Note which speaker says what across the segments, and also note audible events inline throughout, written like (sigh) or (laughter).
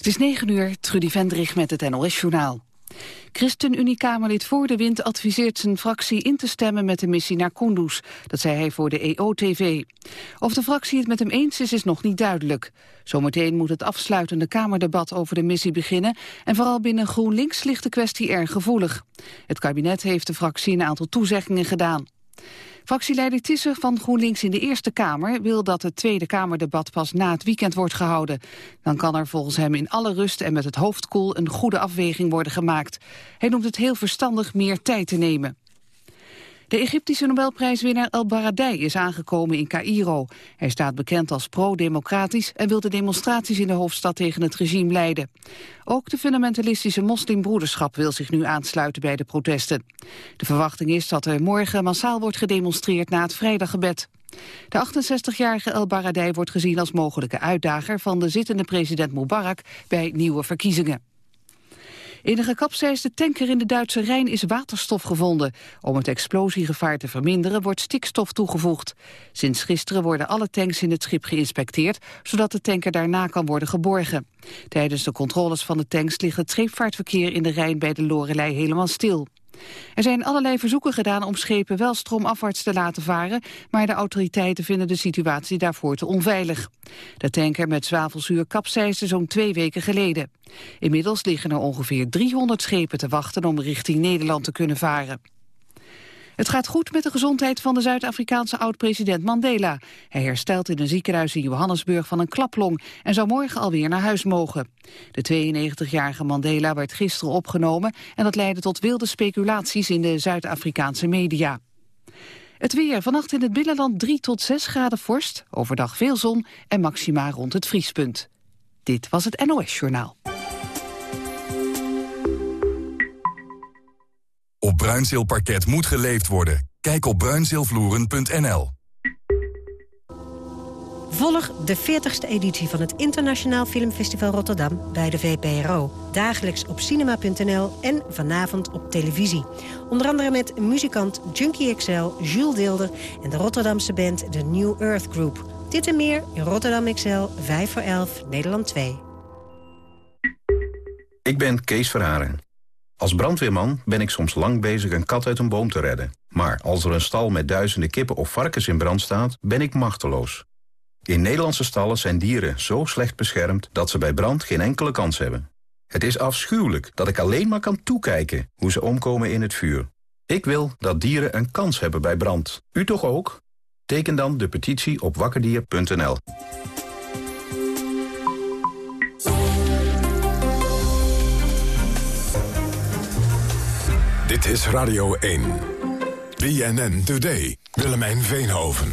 Speaker 1: Het is 9 uur, Trudy Vendrich met het NOS-journaal. ChristenUnie-Kamerlid Voor de Wind adviseert zijn fractie in te stemmen met de missie naar Kunduz. Dat zei hij voor de EO-TV. Of de fractie het met hem eens is, is nog niet duidelijk. Zometeen moet het afsluitende Kamerdebat over de missie beginnen... en vooral binnen GroenLinks ligt de kwestie erg gevoelig. Het kabinet heeft de fractie een aantal toezeggingen gedaan. Fractieleider Tisser van GroenLinks in de Eerste Kamer wil dat het Tweede Kamerdebat pas na het weekend wordt gehouden. Dan kan er volgens hem in alle rust en met het hoofd koel een goede afweging worden gemaakt. Hij noemt het heel verstandig meer tijd te nemen. De Egyptische Nobelprijswinnaar El Baradei is aangekomen in Cairo. Hij staat bekend als pro-democratisch en wil de demonstraties in de hoofdstad tegen het regime leiden. Ook de fundamentalistische moslimbroederschap wil zich nu aansluiten bij de protesten. De verwachting is dat er morgen massaal wordt gedemonstreerd na het vrijdaggebed. De 68-jarige El Baradei wordt gezien als mogelijke uitdager van de zittende president Mubarak bij nieuwe verkiezingen. In een gekapseisde tanker in de Duitse Rijn is waterstof gevonden. Om het explosiegevaar te verminderen wordt stikstof toegevoegd. Sinds gisteren worden alle tanks in het schip geïnspecteerd... zodat de tanker daarna kan worden geborgen. Tijdens de controles van de tanks ligt het scheepvaartverkeer in de Rijn bij de Lorelei helemaal stil. Er zijn allerlei verzoeken gedaan om schepen wel stroomafwaarts te laten varen, maar de autoriteiten vinden de situatie daarvoor te onveilig. De tanker met zwavelzuur kapseisde zo'n twee weken geleden. Inmiddels liggen er ongeveer 300 schepen te wachten om richting Nederland te kunnen varen. Het gaat goed met de gezondheid van de Zuid-Afrikaanse oud-president Mandela. Hij herstelt in een ziekenhuis in Johannesburg van een klaplong en zou morgen alweer naar huis mogen. De 92-jarige Mandela werd gisteren opgenomen en dat leidde tot wilde speculaties in de Zuid-Afrikaanse media. Het weer. Vannacht in het binnenland 3 tot 6 graden vorst. Overdag veel zon en maxima rond het vriespunt. Dit was het NOS Journaal.
Speaker 2: Bruinzeelparket moet geleefd worden. Kijk op bruinzeelvloeren.nl.
Speaker 3: Volg de 40ste editie van het Internationaal Filmfestival Rotterdam bij de VPRO. Dagelijks op cinema.nl en vanavond op televisie. Onder andere met muzikant Junkie XL, Jules Deelder... en de Rotterdamse band The New Earth Group. Dit en meer in Rotterdam XL, 5 voor 11, Nederland 2.
Speaker 4: Ik ben Kees Verharen. Als brandweerman ben ik soms lang bezig een kat uit een boom te redden. Maar als er een stal met duizenden kippen of varkens in brand staat, ben ik machteloos. In Nederlandse stallen zijn dieren zo slecht beschermd dat ze bij brand geen enkele kans hebben. Het is afschuwelijk dat ik alleen maar kan toekijken hoe ze omkomen in het vuur. Ik wil dat dieren een kans hebben bij brand. U toch ook? Teken dan de petitie op wakkerdier.nl.
Speaker 2: Dit is Radio 1. BNN Today. Willemijn Veenhoven.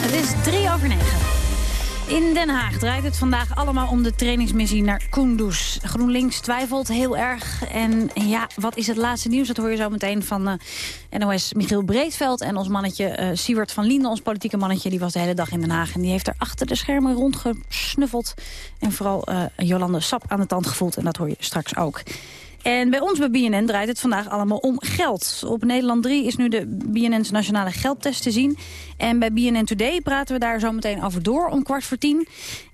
Speaker 5: Het is drie over negen. In Den Haag draait het vandaag allemaal om de trainingsmissie naar Kunduz. GroenLinks twijfelt heel erg. En ja, wat is het laatste nieuws? Dat hoor je zo meteen van uh, NOS Michiel Breedveld... en ons mannetje uh, Siewert van Linden, ons politieke mannetje... die was de hele dag in Den Haag en die heeft er achter de schermen rondgesnuffeld. En vooral uh, Jolande Sap aan de tand gevoeld. En dat hoor je straks ook. En bij ons bij BNN draait het vandaag allemaal om geld. Op Nederland 3 is nu de BNN's nationale geldtest te zien. En bij BNN Today praten we daar zo meteen over door om kwart voor tien.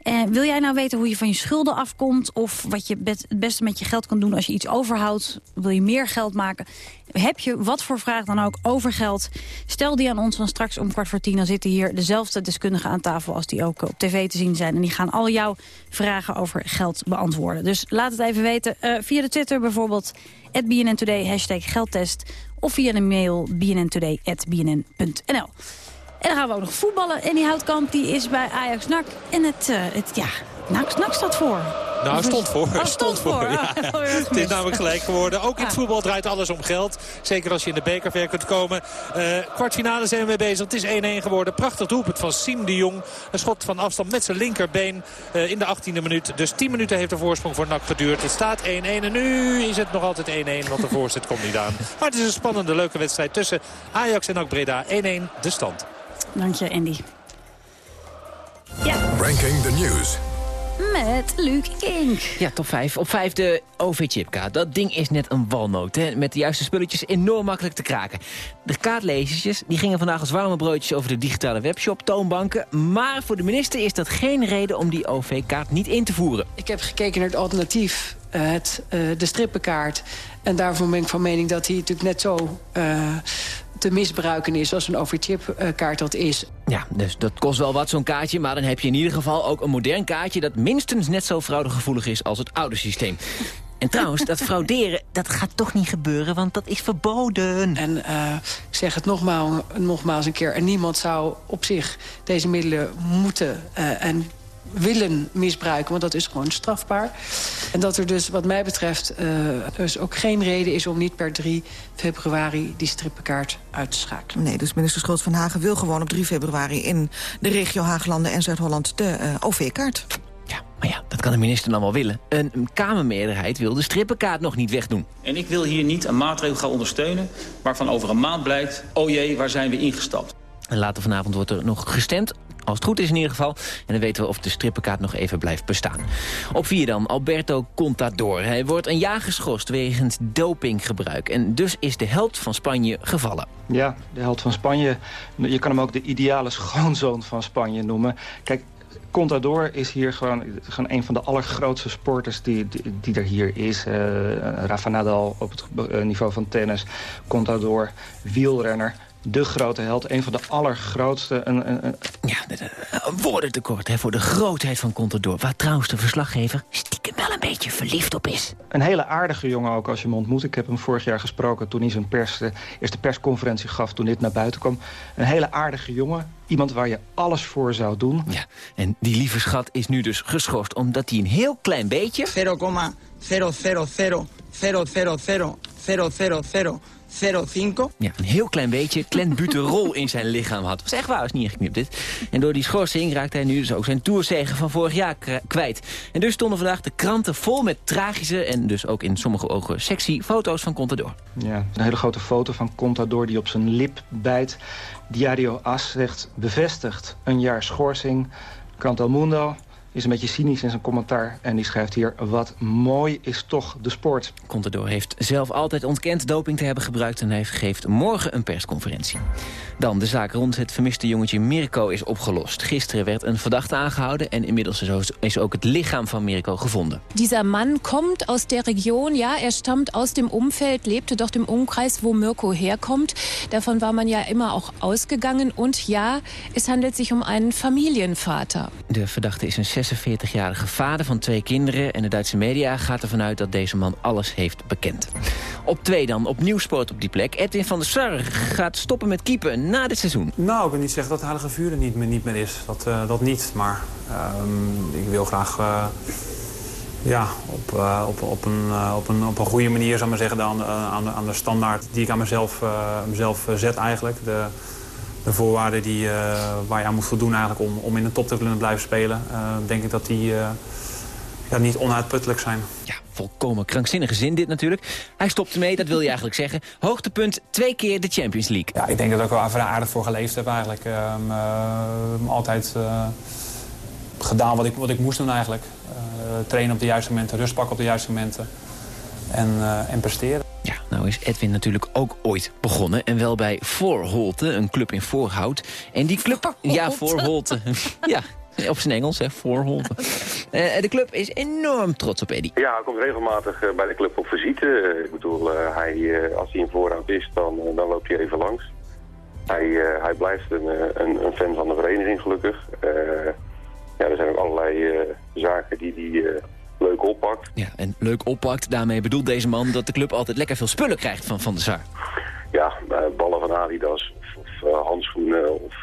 Speaker 5: En wil jij nou weten hoe je van je schulden afkomt... of wat je het beste met je geld kan doen als je iets overhoudt? Wil je meer geld maken? Heb je wat voor vraag dan ook over geld? Stel die aan ons dan straks om kwart voor tien. Dan zitten hier dezelfde deskundigen aan tafel als die ook op tv te zien zijn. En die gaan al jouw vragen over geld beantwoorden. Dus laat het even weten uh, via de Twitter bijvoorbeeld... BNN hashtag geldtest... of via de mail bnntoday.bnn.nl. En dan gaan we ook nog voetballen. En die Houtkamp die is bij Ajax NAC. En het, uh, het ja, NAC, NAC staat voor.
Speaker 6: Nou, stond voor.
Speaker 5: Oh, stond, voor. Ja.
Speaker 6: Oh, het is namelijk gelijk geworden. Ook in het voetbal draait alles om geld. Zeker als je in de beker ver kunt komen. Uh, kwartfinale zijn we mee bezig. Het is 1-1 geworden. Prachtig doelpunt van Siem de Jong. Een schot van afstand met zijn linkerbeen uh, in de 18e minuut. Dus 10 minuten heeft de voorsprong voor NAC geduurd. Het staat 1-1 en nu is het nog altijd 1-1. Want de (laughs) voorzet komt niet aan. Maar het is een spannende, leuke wedstrijd tussen Ajax en NAC Breda. 1-1 de stand.
Speaker 5: Dank je, Andy. Ja.
Speaker 2: Ranking the News.
Speaker 5: Met Luc King.
Speaker 7: Ja, top 5. Op 5 de OV-chipkaart. Dat ding is net een walnoot. Hè? Met de juiste spulletjes enorm makkelijk te kraken. De kaartlezertjes die gingen vandaag als warme broodjes over de digitale webshop, toonbanken. Maar voor de minister is dat geen reden om die OV-kaart niet in te voeren.
Speaker 8: Ik heb gekeken naar het alternatief, uh, het, uh, de strippenkaart. En daarvan ben ik van mening dat hij natuurlijk net zo... Uh, te misbruiken is als een overchipkaart dat is.
Speaker 7: Ja, dus dat kost wel wat zo'n kaartje, maar dan heb je in ieder geval ook een modern kaartje... dat minstens net zo fraudegevoelig is als het oude systeem. En trouwens, dat frauderen, dat gaat toch niet gebeuren, want dat is verboden.
Speaker 8: En uh, ik zeg het nogmaals, nogmaals een keer, en niemand zou op zich deze middelen moeten uh, en willen misbruiken, want dat is gewoon strafbaar. En dat er dus wat mij betreft uh, dus ook geen reden is om niet per 3 februari die strippenkaart uit te schakelen.
Speaker 9: Nee, dus minister Schultz van Hagen wil gewoon op 3 februari in de regio Haaglanden en Zuid-Holland de uh, OV-kaart.
Speaker 7: Ja, maar ja, dat kan de minister dan wel willen. Een Kamermeerderheid wil de strippenkaart nog niet wegdoen.
Speaker 10: En ik wil hier niet een maatregel gaan ondersteunen... waarvan over een maand blijkt, oh jee, waar zijn we ingestapt?
Speaker 7: En later vanavond wordt er nog gestemd. Als het goed is in ieder geval. En dan weten we of de strippenkaart nog even blijft bestaan. Op vier dan, Alberto Contador. Hij wordt een jaar geschorst wegens dopinggebruik. En dus is de held van Spanje gevallen.
Speaker 11: Ja, de held van Spanje. Je kan hem ook de ideale schoonzoon van Spanje noemen. Kijk, Contador is hier gewoon, een van de allergrootste sporters die, die, er hier is. Uh, Rafa Nadal op het niveau van tennis. Contador, wielrenner de grote held. Een van de allergrootste. Een, een, een...
Speaker 7: Ja, een woordentekort hè, voor de grootheid van Contador. Waar trouwens de verslaggever stiekem wel een beetje verliefd op is.
Speaker 11: Een hele aardige jongen ook als je hem ontmoet. Ik heb hem vorig jaar gesproken toen hij zijn pers, de eerste persconferentie gaf... toen dit naar buiten kwam. Een hele aardige jongen. Iemand waar je alles voor zou doen.
Speaker 7: Ja, en die lieve schat is nu dus geschorst... omdat hij een heel klein beetje...
Speaker 12: 0,0000000 05.
Speaker 7: Ja, een heel klein beetje klenbuterol in zijn lichaam had. Dat is echt waar, is niet ingeknipt dit. En door die schorsing raakte hij nu dus ook zijn toerzegen van vorig jaar kwijt. En dus stonden vandaag de kranten vol met tragische... en dus ook in sommige ogen sexy foto's van Contador.
Speaker 11: Ja, een hele grote foto van Contador die op zijn lip bijt. Diario As zegt bevestigd een jaar schorsing. Krant El Mundo is een beetje cynisch in zijn commentaar. En die schrijft hier, wat mooi is toch de sport.
Speaker 7: Contador heeft zelf altijd ontkend doping te hebben gebruikt... en hij geeft morgen een persconferentie. Dan de zaak rond het vermiste jongetje Mirko is opgelost. Gisteren werd een verdachte aangehouden... en inmiddels is ook het lichaam van Mirko gevonden.
Speaker 13: Dieser man komt aus der Region, ja, er stammt aus dem Umfeld... lebte dort im Umkreis, wo Mirko herkommt. Davon war man ja immer auch ausgegangen. Und ja, es handelt sich um einen Familienvater.
Speaker 7: De verdachte is een 46-jarige vader van twee kinderen... en de Duitse media gaat ervan uit dat deze man alles heeft bekend. Op twee dan, opnieuw sport op die plek. Edwin van der Sar gaat stoppen met keeper na dit seizoen.
Speaker 14: Nou, ik wil niet zeggen dat Heilige Vuur er niet meer, niet meer is. Dat, uh, dat niet, maar uh, ik wil graag... Uh, ja, op, uh, op, op, een, op, een, op een goede manier, zou maar zeggen, aan aan de, aan de standaard die ik aan mezelf, mezelf zet eigenlijk. De, de voorwaarden die, waar je aan moet voldoen eigenlijk om, om in de top te willen blijven spelen. denk ik dat die ja, niet onuitputtelijk zijn.
Speaker 7: Ja, volkomen krankzinnige zin dit natuurlijk. Hij stopt ermee, dat wil je eigenlijk zeggen. Hoogtepunt, twee keer de Champions League.
Speaker 14: Ja, ik denk dat ik wel aardig voor geleefd heb eigenlijk. Um, uh, altijd uh, gedaan wat ik, wat ik moest doen eigenlijk. Uh, trainen op de juiste momenten, rust pakken op de juiste momenten. En, en presteren.
Speaker 7: Ja, nou is Edwin natuurlijk ook ooit begonnen. En wel bij Voorholte, een club in Voorhout. En die club... Ja, Voorholte. ja, op zijn Engels, hè, Voorholte. (laughs) Uh, de club is enorm trots op Eddie.
Speaker 15: Ja, hij komt regelmatig uh, bij de club op visite. Uh, ik bedoel, hij, als hij in voorhoud is, dan, dan loopt hij even langs. Hij, hij blijft een, een, een, fan van de vereniging, gelukkig. ja, er zijn ook allerlei zaken die hij leuk oppakt.
Speaker 7: Ja, en leuk oppakt, daarmee bedoelt deze man dat de club altijd lekker veel spullen krijgt van Van de Sar.
Speaker 15: Ja, ballen van Adidas of, of handschoenen of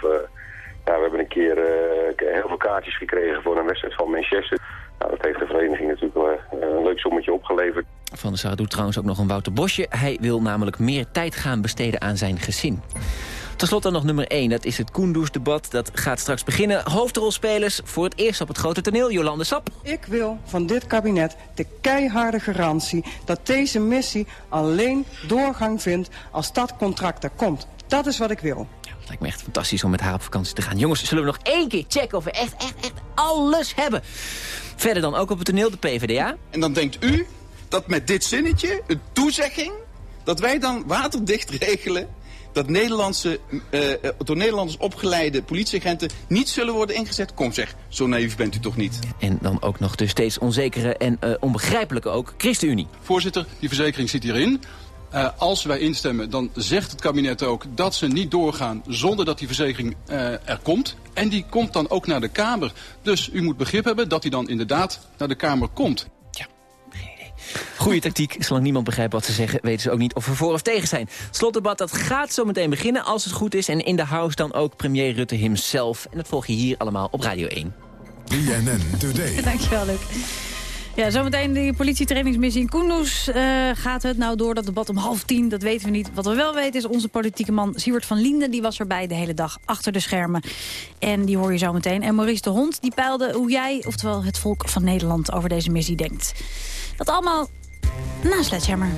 Speaker 15: ja, we hebben een keer uh, heel veel kaartjes gekregen voor een wedstrijd van Manchester. Nou, dat heeft de vereniging natuurlijk wel uh, een leuk sommetje opgeleverd.
Speaker 7: Van der Sar doet trouwens ook nog een Wouter Bosje. Hij wil namelijk meer tijd gaan besteden aan zijn gezin. Ten slotte nog nummer 1, dat is het Koendoes-debat. Dat gaat straks beginnen. Hoofdrolspelers voor het eerst op het grote toneel, Jolande Sap.
Speaker 16: Ik wil van dit kabinet de keiharde garantie... dat deze missie alleen doorgang vindt als dat contract er komt. Dat is wat ik wil.
Speaker 7: Lijkt me echt fantastisch om met haar op vakantie te gaan. Jongens, zullen we nog één keer checken of we echt, echt, echt alles hebben? Verder dan ook op het toneel de PvdA.
Speaker 17: En dan denkt u dat met dit zinnetje, een toezegging... dat wij dan waterdicht regelen dat Nederlandse, uh, door Nederlanders opgeleide politieagenten niet zullen worden ingezet? Kom zeg, zo naïef bent u toch niet?
Speaker 7: En dan ook nog de steeds onzekere en uh, onbegrijpelijke ook ChristenUnie.
Speaker 18: Voorzitter, die verzekering zit hierin. Uh, als wij instemmen, dan zegt het kabinet ook dat ze niet doorgaan zonder dat die verzekering uh, er komt. En die komt dan ook naar de Kamer. Dus u moet begrip hebben dat die dan inderdaad naar de Kamer komt.
Speaker 7: Goede tactiek. Zolang niemand begrijpt wat ze zeggen, weten ze ook niet of we voor of tegen zijn. Slotdebat, dat gaat zo meteen beginnen als het goed is. En in de house dan ook premier Rutte himself. En dat volg je hier allemaal op Radio 1.
Speaker 2: BNN Today. (laughs)
Speaker 5: Dankjewel, Luc. Ja, zometeen de politietrainingsmissie in Kunduz. Uh, gaat het nou door dat debat om half tien? Dat weten we niet. Wat we wel weten is onze politieke man Siewert van Linden. Die was erbij de hele dag achter de schermen. En die hoor je zo meteen. En Maurice de Hond die peilde hoe jij, oftewel het volk van Nederland... over deze missie denkt. Dat allemaal na Sledgehammer.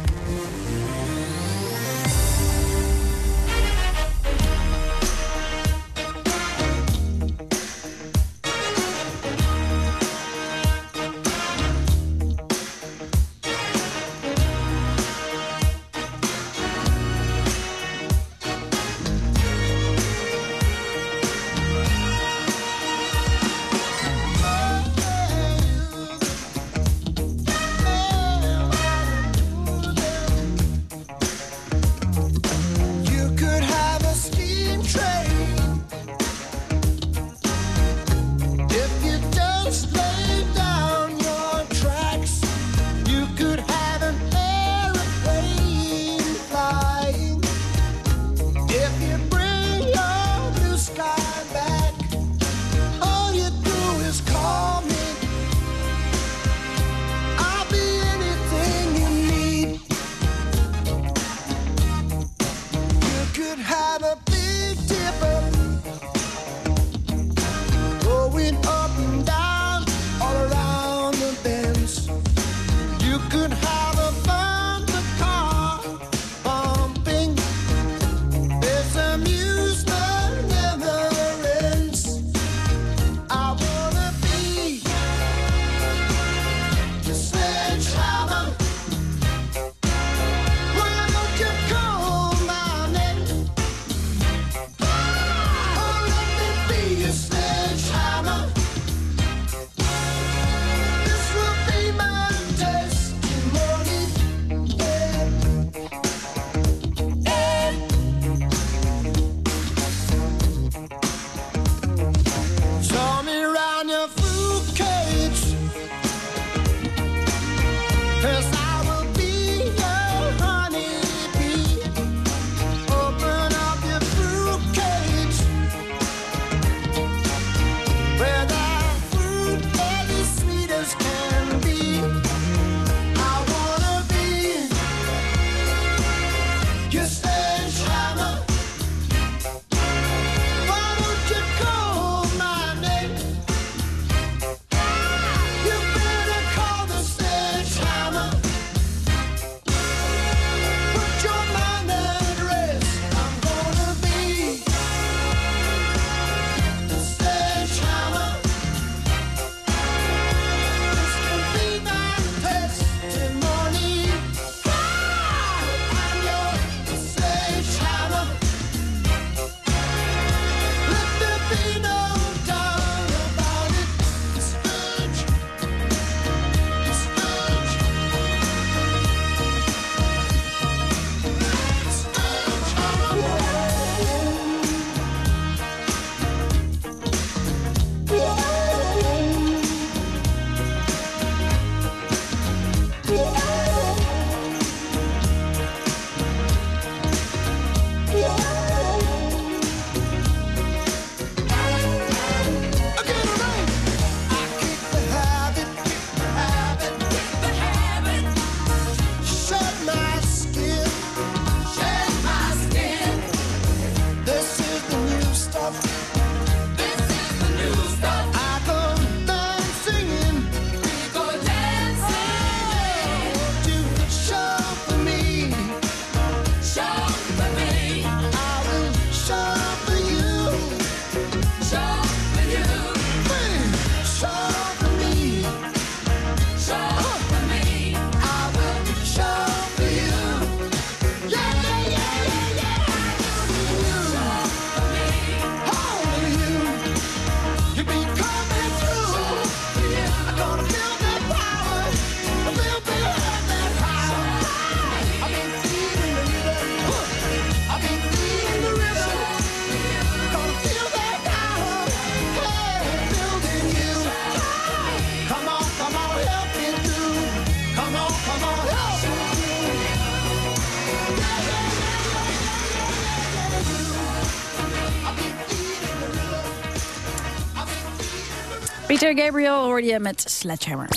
Speaker 5: Peter Gabriel hoorde je met Sledgehammer.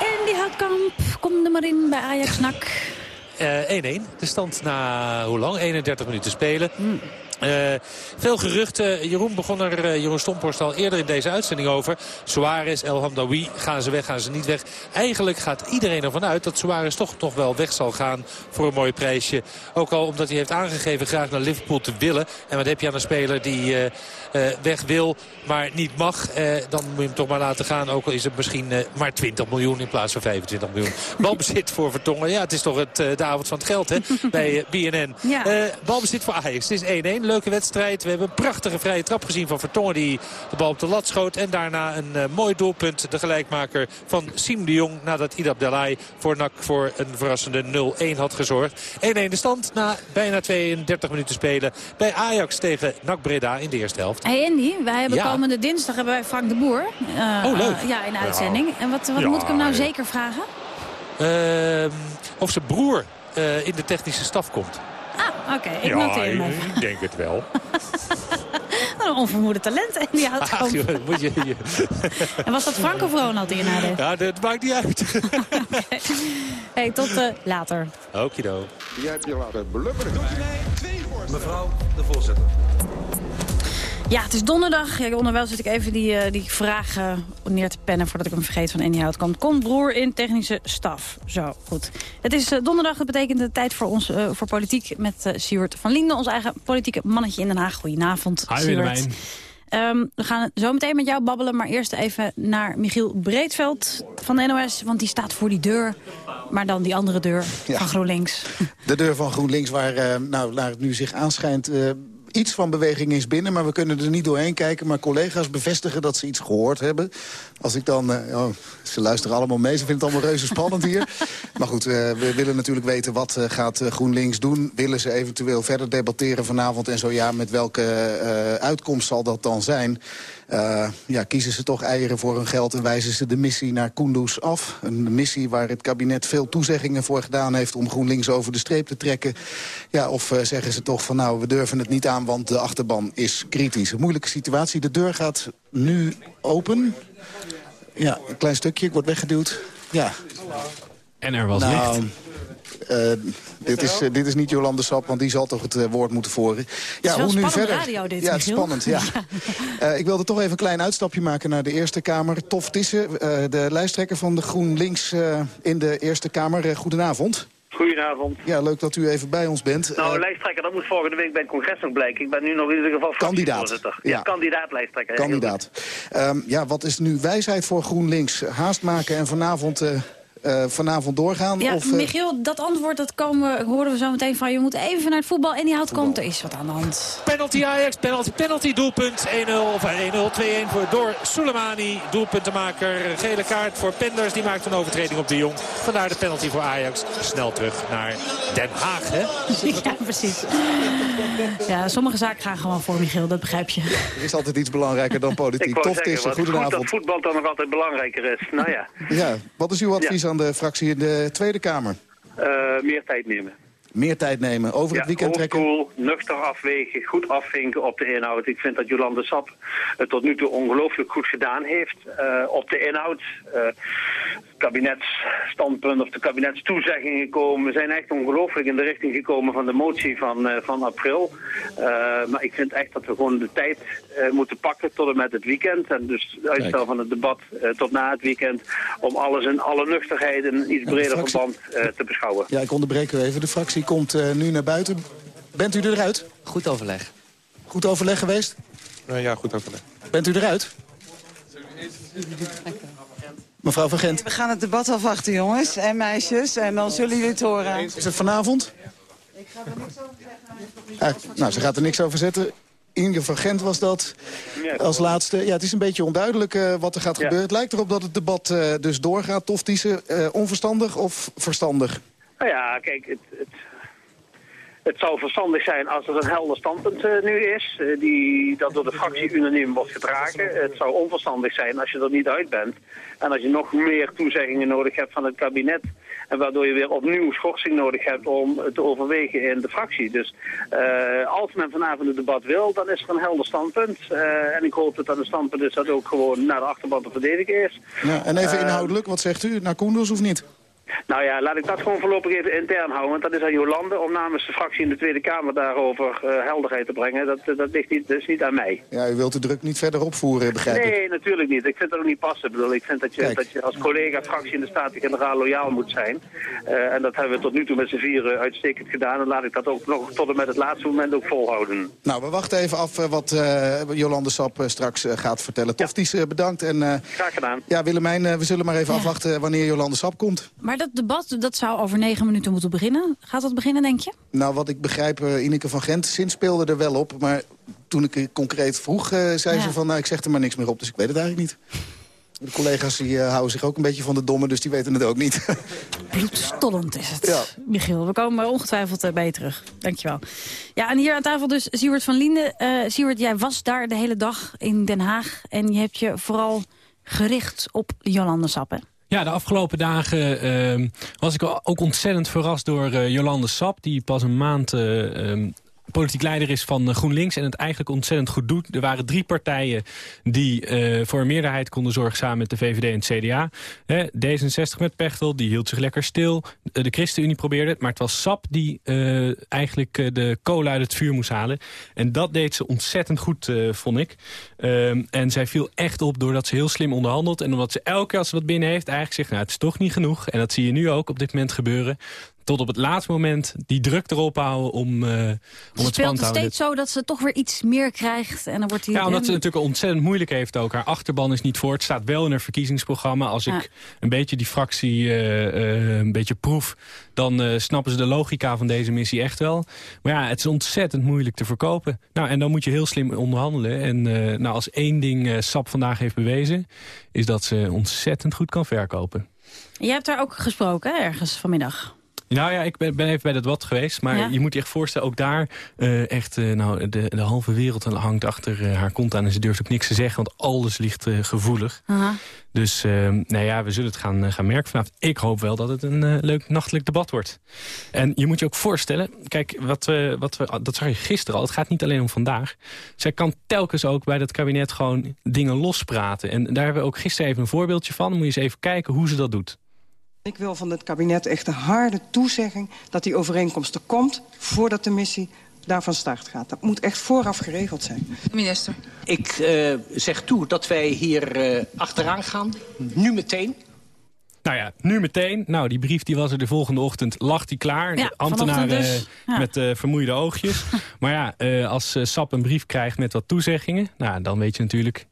Speaker 5: En die Houtkamp, kom er maar in bij Ajax NAC.
Speaker 6: Eh, 1-1. de stand na hoe lang? 31 minuten spelen. Uh, veel geruchten. Jeroen begon er, uh, Jeroen Stomporst al eerder in deze uitzending over. Suarez, El Hamdawi, gaan ze weg, gaan ze niet weg. Eigenlijk gaat iedereen ervan uit dat Suarez toch nog wel weg zal gaan voor een mooi prijsje. Ook al omdat hij heeft aangegeven graag naar Liverpool te willen. En wat heb je aan een speler die uh, weg wil, maar niet mag. dan moet je hem toch maar laten gaan. Ook al is het misschien maar 20 miljoen in plaats van 25 miljoen. Balbezit voor Vertongen. Ja, het is toch het, de avond van het geld hè, (laughs) bij BNN. Ja. balbezit voor Ajax. Het is 1-1 leuke wedstrijd. We hebben een prachtige vrije trap gezien van Vertongen die de bal op de lat schoot. En daarna een uh, mooi doelpunt. De gelijkmaker van Siem de Jong nadat Idab Delay voor NAC voor een verrassende 0-1 had gezorgd. 1-1 de stand na bijna 32 minuten spelen bij Ajax tegen NAC Breda in de eerste helft.
Speaker 5: Hey Andy, wij hebben ja. komende dinsdag hebben wij Frank de Boer. Uh,
Speaker 6: oh leuk.
Speaker 5: Uh, ja, in de uitzending. En wat, wat ja, moet ik hem nou zeker vragen?
Speaker 6: Ehm, of zijn broer in de technische staf komt.
Speaker 5: Ah, oké. Okay. Ik
Speaker 6: ja,
Speaker 5: noteer hem even.
Speaker 6: ik (laughs) denk het wel. (laughs)
Speaker 5: een onvermoede talent. En die houdt
Speaker 6: Ach, joh, moet je, je. (laughs)
Speaker 5: En was dat Frank of Ronald die je nadeed?
Speaker 6: Ja, dat maakt niet uit.
Speaker 5: okay. Hey, tot uh, later.
Speaker 6: Okido.
Speaker 19: Jij hebt je laten blubberen.
Speaker 20: Mevrouw de voorzitter.
Speaker 5: Ja, het is donderdag. Ja, onderwijl zit ik even die, uh, die vraag uh, neer te pennen... voordat ik hem vergeet van Andy Hout komt. Komt broer in technische staf. Zo, goed. Het is uh, donderdag, dat betekent de tijd voor ons voor politiek... met uh, Siewert van Linden, ons eigen politieke mannetje in Den Haag. Goedenavond,
Speaker 21: Hi, Siewert.
Speaker 5: Um, we gaan zo meteen met jou babbelen, maar eerst even naar Michiel Breedveld van de NOS. Want die staat voor die deur, maar dan die andere deur ja. van GroenLinks.
Speaker 22: De deur van GroenLinks waar, uh, nou, waar het nu zich aanschijnt... Uh, iets van beweging is binnen, maar we kunnen er niet doorheen kijken. Maar collega's bevestigen dat ze iets gehoord hebben. Als ik dan... Uh, oh, ze luisteren allemaal mee, ze vinden het allemaal reuze spannend hier. (laughs) Maar goed, uh, we willen natuurlijk weten wat uh, gaat GroenLinks doen. Willen ze eventueel verder debatteren vanavond? En zo ja, met welke uitkomst zal dat dan zijn? Uh, ja, kiezen ze toch eieren voor hun geld en wijzen ze de missie naar Kunduz af. Een missie waar het kabinet veel toezeggingen voor gedaan heeft... om GroenLinks over de streep te trekken. Ja, of uh, zeggen ze toch van nou, we durven het niet aan... want de achterban is kritisch. Een moeilijke situatie. De deur gaat nu open. Ja, een klein stukje. Ik word weggeduwd. Ja.
Speaker 21: En er was
Speaker 22: nou,
Speaker 21: licht.
Speaker 22: Uh, dit, is, uh, dit is niet Jolande Sap, want die zal toch het uh, woord moeten voeren.
Speaker 5: Ja, hoe nu verder? Radio, dit,
Speaker 22: ja, spannend. Ja. (laughs) ja. ik wilde toch even een klein uitstapje maken naar de Eerste Kamer. Tof Tissen, de lijsttrekker van de GroenLinks in de Eerste Kamer. goedenavond.
Speaker 23: Goedenavond.
Speaker 22: Ja, leuk dat u even bij ons bent.
Speaker 23: Nou, lijsttrekker, dat moet volgende week bij het congres nog blijken. Ik ben nu nog in ieder geval
Speaker 22: Kandidaat.
Speaker 23: Ja, ja, kandidaat lijsttrekker.
Speaker 22: Kandidaat. Um, ja, wat is nu wijsheid voor GroenLinks? Haast maken en vanavond... Uh, vanavond doorgaan?
Speaker 5: Ja,
Speaker 22: of, uh...
Speaker 5: Michiel, dat antwoord dat komen, horen we zo meteen van... je moet even naar het voetbal en die houdt komt, er is wat aan de hand.
Speaker 6: Penalty Ajax, penalty, penalty doelpunt. 1-0 of 1-0, 2-1 voor door Soleimani. Doelpuntenmaker, gele kaart voor Penders. Die maakt een overtreding op de Jong. Vandaar de penalty voor Ajax. Snel terug naar Den Haag, hè? (laughs)
Speaker 5: ja, precies. Ja, sommige zaken gaan gewoon voor, Michiel, dat begrijp je.
Speaker 22: Er is altijd iets belangrijker dan (laughs) politiek. Tof is goedenavond.
Speaker 23: Goed dat voetbal dan nog altijd belangrijker is. Nou ja.
Speaker 22: Ja, wat is uw advies ja. Aan de fractie in de Tweede Kamer?
Speaker 23: Uh, meer tijd nemen.
Speaker 22: Meer tijd nemen, over
Speaker 23: ja,
Speaker 22: het weekend trekken?
Speaker 23: cool, nuchter afwegen, goed afvinken op de inhoud. Ik vind dat Jolande Sap het tot nu toe ongelooflijk goed gedaan heeft uh, op de inhoud. Kabinetsstandpunt of de kabinetstoezeggingen komen. We zijn echt ongelooflijk in de richting gekomen van de motie van, uh, van april. Uh, maar ik vind echt dat we gewoon de tijd uh, moeten pakken tot en met het weekend. En dus uitstel Kijk. van het debat tot na het weekend. Om alles in alle nuchterheid in een iets breder ja, verband te beschouwen.
Speaker 22: Ja, ik onderbreek u even. De fractie komt nu naar buiten. Bent u eruit?
Speaker 7: Goed overleg.
Speaker 22: Goed overleg geweest?
Speaker 24: ja, goed overleg.
Speaker 22: Bent u eruit? Mevrouw van Gent.
Speaker 25: We gaan het debat afwachten, jongens en meisjes. En dan zullen jullie het horen.
Speaker 22: Is het vanavond?
Speaker 25: Ik ga er niks over zeggen.
Speaker 22: Ah, nou, ze gaat er niks over zetten. Inge van Gent was dat als laatste. Ja, het is een beetje onduidelijk uh, wat er gaat ja. gebeuren. Het lijkt erop dat het debat uh, dus doorgaat. Tof, Tiese, uh, onverstandig of verstandig?
Speaker 23: Nou ja, kijk, het, het, het zou verstandig zijn als er een helder standpunt uh, nu is, uh, die, dat door de fractie unaniem wordt gedragen. Het zou onverstandig zijn als je er niet uit bent en als je nog meer toezeggingen nodig hebt van het kabinet En waardoor je weer opnieuw schorsing nodig hebt om te overwegen in de fractie. Dus uh, als men vanavond het debat wil, dan is er een helder standpunt. En ik hoop dat dat een standpunt is dat ook gewoon naar de achterban te verdedigen is.
Speaker 22: Ja, en even inhoudelijk, wat zegt u? Naar Koenders of niet?
Speaker 23: Nou ja, laat ik dat gewoon voorlopig even intern houden. Want dat is aan Jolande om namens de fractie in de Tweede Kamer daarover uh, helderheid te brengen. Dat, dat, ligt niet, is niet aan mij.
Speaker 22: Ja, u wilt de druk niet verder opvoeren, begrijp
Speaker 23: nee,
Speaker 22: ik?
Speaker 23: natuurlijk niet. Ik vind dat ook niet passen. Ik, bedoel, ik vind dat je, dat je als collega-fractie in de Staten-Generaal loyaal moet zijn. Uh, en dat hebben we tot nu toe met z'n vieren uitstekend gedaan. En laat ik dat ook nog tot en met het laatste moment ook volhouden.
Speaker 22: Nou, we wachten even af uh, wat Jolande Sap straks gaat vertellen. Tofties, ja. bedankt. En,
Speaker 23: Graag gedaan.
Speaker 22: Ja, Willemijn, we zullen maar even ja. afwachten wanneer Jolande Sap komt.
Speaker 5: Maar dat debat, dat zou over negen minuten moeten beginnen. Gaat dat beginnen, denk je?
Speaker 22: Nou, wat ik begrijp, uh, Ineke van Gent zin speelde er wel op. Maar toen ik concreet vroeg, uh, zei ja. ze van... nou, ik zeg er maar niks meer op, dus ik weet het eigenlijk niet. De collega's die, uh, houden zich ook een beetje van de domme, dus die weten het ook niet. (laughs)
Speaker 5: Bloedstollend is het. Ja. Michiel, we komen ongetwijfeld uh, bij je terug. Dankjewel. Ja, en hier aan tafel dus Siewert van Linden. Uh, Siewert, jij was daar de hele dag in Den Haag. En je hebt je vooral gericht op Jolande Sap, hè?
Speaker 26: Ja, de afgelopen dagen uh, was ik ook ontzettend verrast door uh, Jolande Sap... die pas een maand uh, politiek leider is van GroenLinks... en het eigenlijk ontzettend goed doet. Er waren drie partijen die uh, voor een meerderheid konden zorgen... samen met de VVD en het CDA. Hè, D66 met Pechtel, die hield zich lekker stil. De ChristenUnie probeerde het, maar het was SAP... die eigenlijk de kolen uit het vuur moest halen. En dat deed ze ontzettend goed, vond ik. Um, en zij viel echt op doordat ze heel slim onderhandelt... en omdat ze elke keer als ze wat binnen heeft eigenlijk zegt... nou, het is toch niet genoeg. En dat zie je nu ook op dit moment gebeuren tot op het laatste moment die druk erop houden om, uh, om het houden.
Speaker 5: het steeds zo dat ze toch weer iets meer krijgt? En dan wordt die
Speaker 26: ja, omdat ze natuurlijk ontzettend moeilijk heeft ook. Haar achterban is niet voor. Het staat wel in haar verkiezingsprogramma. Als ik een beetje die fractie uh, uh, een beetje proef... dan snappen ze de logica van deze missie echt wel. Maar ja, het is ontzettend moeilijk te verkopen. Nou, en dan moet je heel slim onderhandelen. En nou, als één ding SAP vandaag heeft bewezen... is dat ze ontzettend goed kan verkopen.
Speaker 5: Jij hebt daar ook gesproken, hè, ergens vanmiddag.
Speaker 26: Nou ja, ik ben, ben even bij dat wat geweest. Maar ja? je moet je echt voorstellen, ook daar uh, echt uh, nou, de, de halve wereld hangt achter uh, haar kont aan. En ze durft ook niks te zeggen, want alles ligt gevoelig. Dus nou ja, we zullen het gaan, gaan merken vanavond. Ik hoop wel dat het een leuk nachtelijk debat wordt. En je moet je ook voorstellen, kijk, wat we, wat we, dat zag je gisteren al. Het gaat niet alleen om vandaag. Zij kan telkens ook bij dat kabinet gewoon dingen lospraten. En daar hebben we ook gisteren even een voorbeeldje van. Dan moet je eens even kijken hoe ze dat doet.
Speaker 16: Ik wil van het kabinet echt een harde toezegging dat die overeenkomst er komt voordat de missie daar van start gaat. Dat moet echt vooraf geregeld zijn.
Speaker 27: Minister. Ik uh, zeg toe dat wij hier uh, achteraan gaan, nu meteen.
Speaker 26: Nou ja, nu meteen. Nou, die brief die was er de volgende ochtend, lag die klaar.
Speaker 5: Ja,
Speaker 26: de ambtenaren
Speaker 5: dus. ja.
Speaker 26: met uh, vermoeide oogjes. (laughs) maar ja, uh, als uh, SAP een brief krijgt met wat toezeggingen... Nou, dan weet je natuurlijk,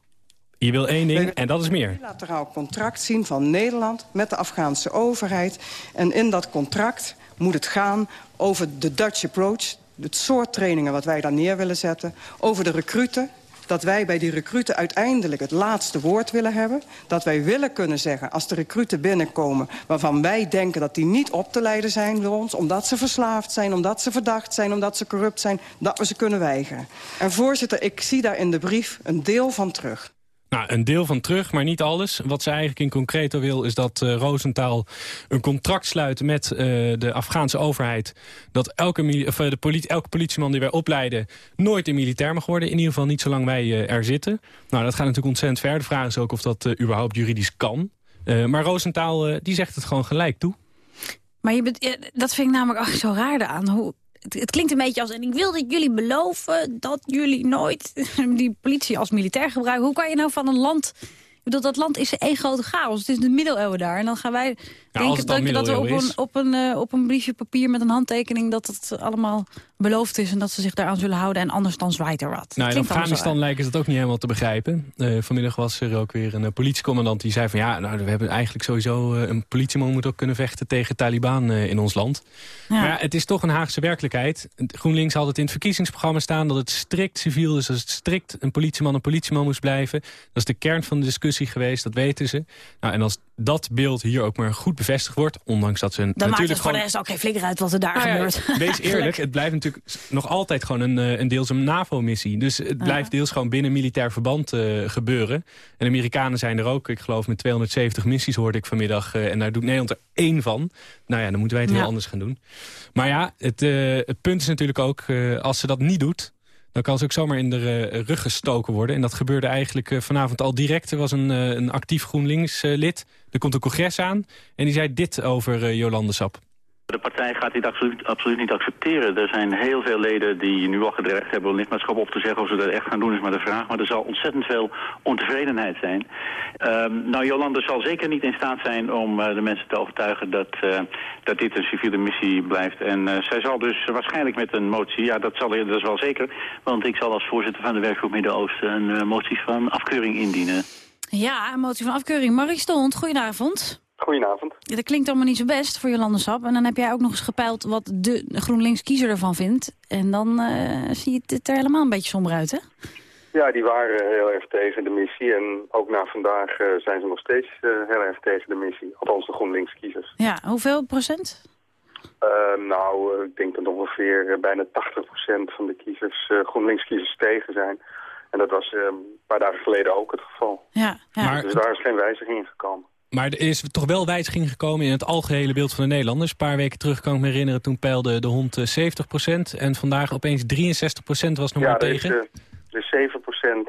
Speaker 26: je wil één ding en dat is meer.
Speaker 16: Een bilateraal contract zien van Nederland met de Afghaanse overheid. En in dat contract moet het gaan over de Dutch approach... het soort trainingen wat wij daar neer willen zetten... over de recruten, dat wij bij die recruten uiteindelijk het laatste woord willen hebben. Dat wij willen kunnen zeggen, als de recruten binnenkomen... waarvan wij denken dat die niet op te leiden zijn door ons... omdat ze verslaafd zijn, omdat ze verdacht zijn, omdat ze corrupt zijn... dat we ze kunnen weigeren. En voorzitter, ik zie daar in de brief een deel van terug.
Speaker 26: Nou, een deel van terug, maar niet alles. Wat ze eigenlijk in concreto wil is dat uh, Rosenthal een contract sluit met uh, de Afghaanse overheid. Dat elke, of, de politie, elke politieman die wij opleiden nooit een militair mag worden. In ieder geval niet zolang wij er zitten. Nou, dat gaat natuurlijk ontzettend ver. De vraag is ook of dat überhaupt juridisch kan. maar Rosenthal die zegt het gewoon gelijk toe.
Speaker 5: Maar je bent, dat vind ik namelijk ook zo raar aan. Hoe, het, het, klinkt een beetje als... en ik wil dat jullie beloven dat jullie nooit (laughs) die politie als militair gebruiken. Hoe kan je nou van een land... Ik bedoel, dat land is één grote chaos. Het is de middeleeuwen daar. En dan gaan wij
Speaker 26: ja,
Speaker 5: denken dat, dat we op een, op, een, uh, op een briefje papier met een handtekening... dat het allemaal beloofd is en dat ze zich daaraan zullen houden... en anders dan zwaait er wat.
Speaker 26: Nou, in Afghanistan lijken ze dat ook niet helemaal te begrijpen. Uh, vanmiddag was er ook weer een uh, politiecommandant die zei van... ja, nou, we hebben eigenlijk sowieso... een politieman moet ook kunnen vechten tegen Taliban in ons land. Ja. Maar ja, het is toch een Haagse werkelijkheid. GroenLinks had het in het verkiezingsprogramma staan... dat het strikt civiel is, dat het strikt een politieman een politieman moest blijven. Dat is de kern van de discussie geweest, dat weten ze. Nou, en als dat beeld hier ook maar goed bevestigd wordt. Ondanks dat ze
Speaker 5: Dan
Speaker 26: natuurlijk
Speaker 5: maakt het voor
Speaker 26: gewoon...
Speaker 5: de rest ook geen flikker uit wat er daar
Speaker 26: Nou ja,
Speaker 5: gebeurt. (laughs)
Speaker 26: Wees eerlijk, het blijft natuurlijk nog altijd gewoon een, eh, een deels een NAVO-missie. Dus het blijft deels gewoon binnen militair verband eh, gebeuren. En de Amerikanen zijn er ook, ik geloof met 270 missies hoorde ik vanmiddag. eh, en daar doet Nederland er één van. Nou ja, dan moeten wij het
Speaker 5: Ja.
Speaker 26: heel anders gaan doen. Maar ja, het, het punt is natuurlijk ook, als ze dat niet doet... dan kan ze ook zomaar in de eh, rug gestoken worden. En dat gebeurde eigenlijk eh, vanavond al direct. Er was een, eh, een actief GroenLinks-lid. er komt een congres aan. En die zei dit over Jolande Sap.
Speaker 28: De partij gaat dit absoluut, absoluut niet accepteren. Er zijn heel veel leden die nu al gedreigd hebben om lidmaatschap op te zeggen. Of ze dat echt gaan doen is maar de vraag. Maar er zal ontzettend veel ontevredenheid zijn. Ehm, nou, Jolande zal zeker niet in staat zijn om eh, de mensen te overtuigen dat, eh, dat dit een civiele missie blijft. En eh, zij zal dus waarschijnlijk met een motie, ja dat, zal, dat is wel zeker. Want ik zal als voorzitter van de werkgroep Midden-Oosten een motie van afkeuring indienen.
Speaker 5: Ja, een motie van afkeuring. Marie Stond, goedenavond.
Speaker 15: Goedenavond.
Speaker 5: Ja, dat klinkt allemaal niet zo best voor Jolande Sap. En dan heb jij ook nog eens gepeild wat de GroenLinks-kiezer ervan vindt. En dan uh, zie je het er helemaal een beetje somber uit, hè?
Speaker 15: Ja, die waren heel erg tegen de missie. En ook na vandaag uh, zijn ze nog steeds uh, heel erg tegen de missie. Althans de GroenLinks-kiezers.
Speaker 5: Ja, hoeveel procent?
Speaker 15: Nou, ik denk dat ongeveer bijna 80% van de kiezers, GroenLinks-kiezers tegen zijn. En dat was een paar dagen geleden ook het geval.
Speaker 5: Ja, ja.
Speaker 26: Maar,
Speaker 15: dus daar is geen wijziging in gekomen.
Speaker 26: Maar er is toch wel wijziging gekomen in het algehele beeld van de Nederlanders. Een paar weken terug kan ik me herinneren, toen peilde de hond 70%. En vandaag opeens 63% was nog
Speaker 15: ja,
Speaker 26: maar tegen.
Speaker 15: Is, de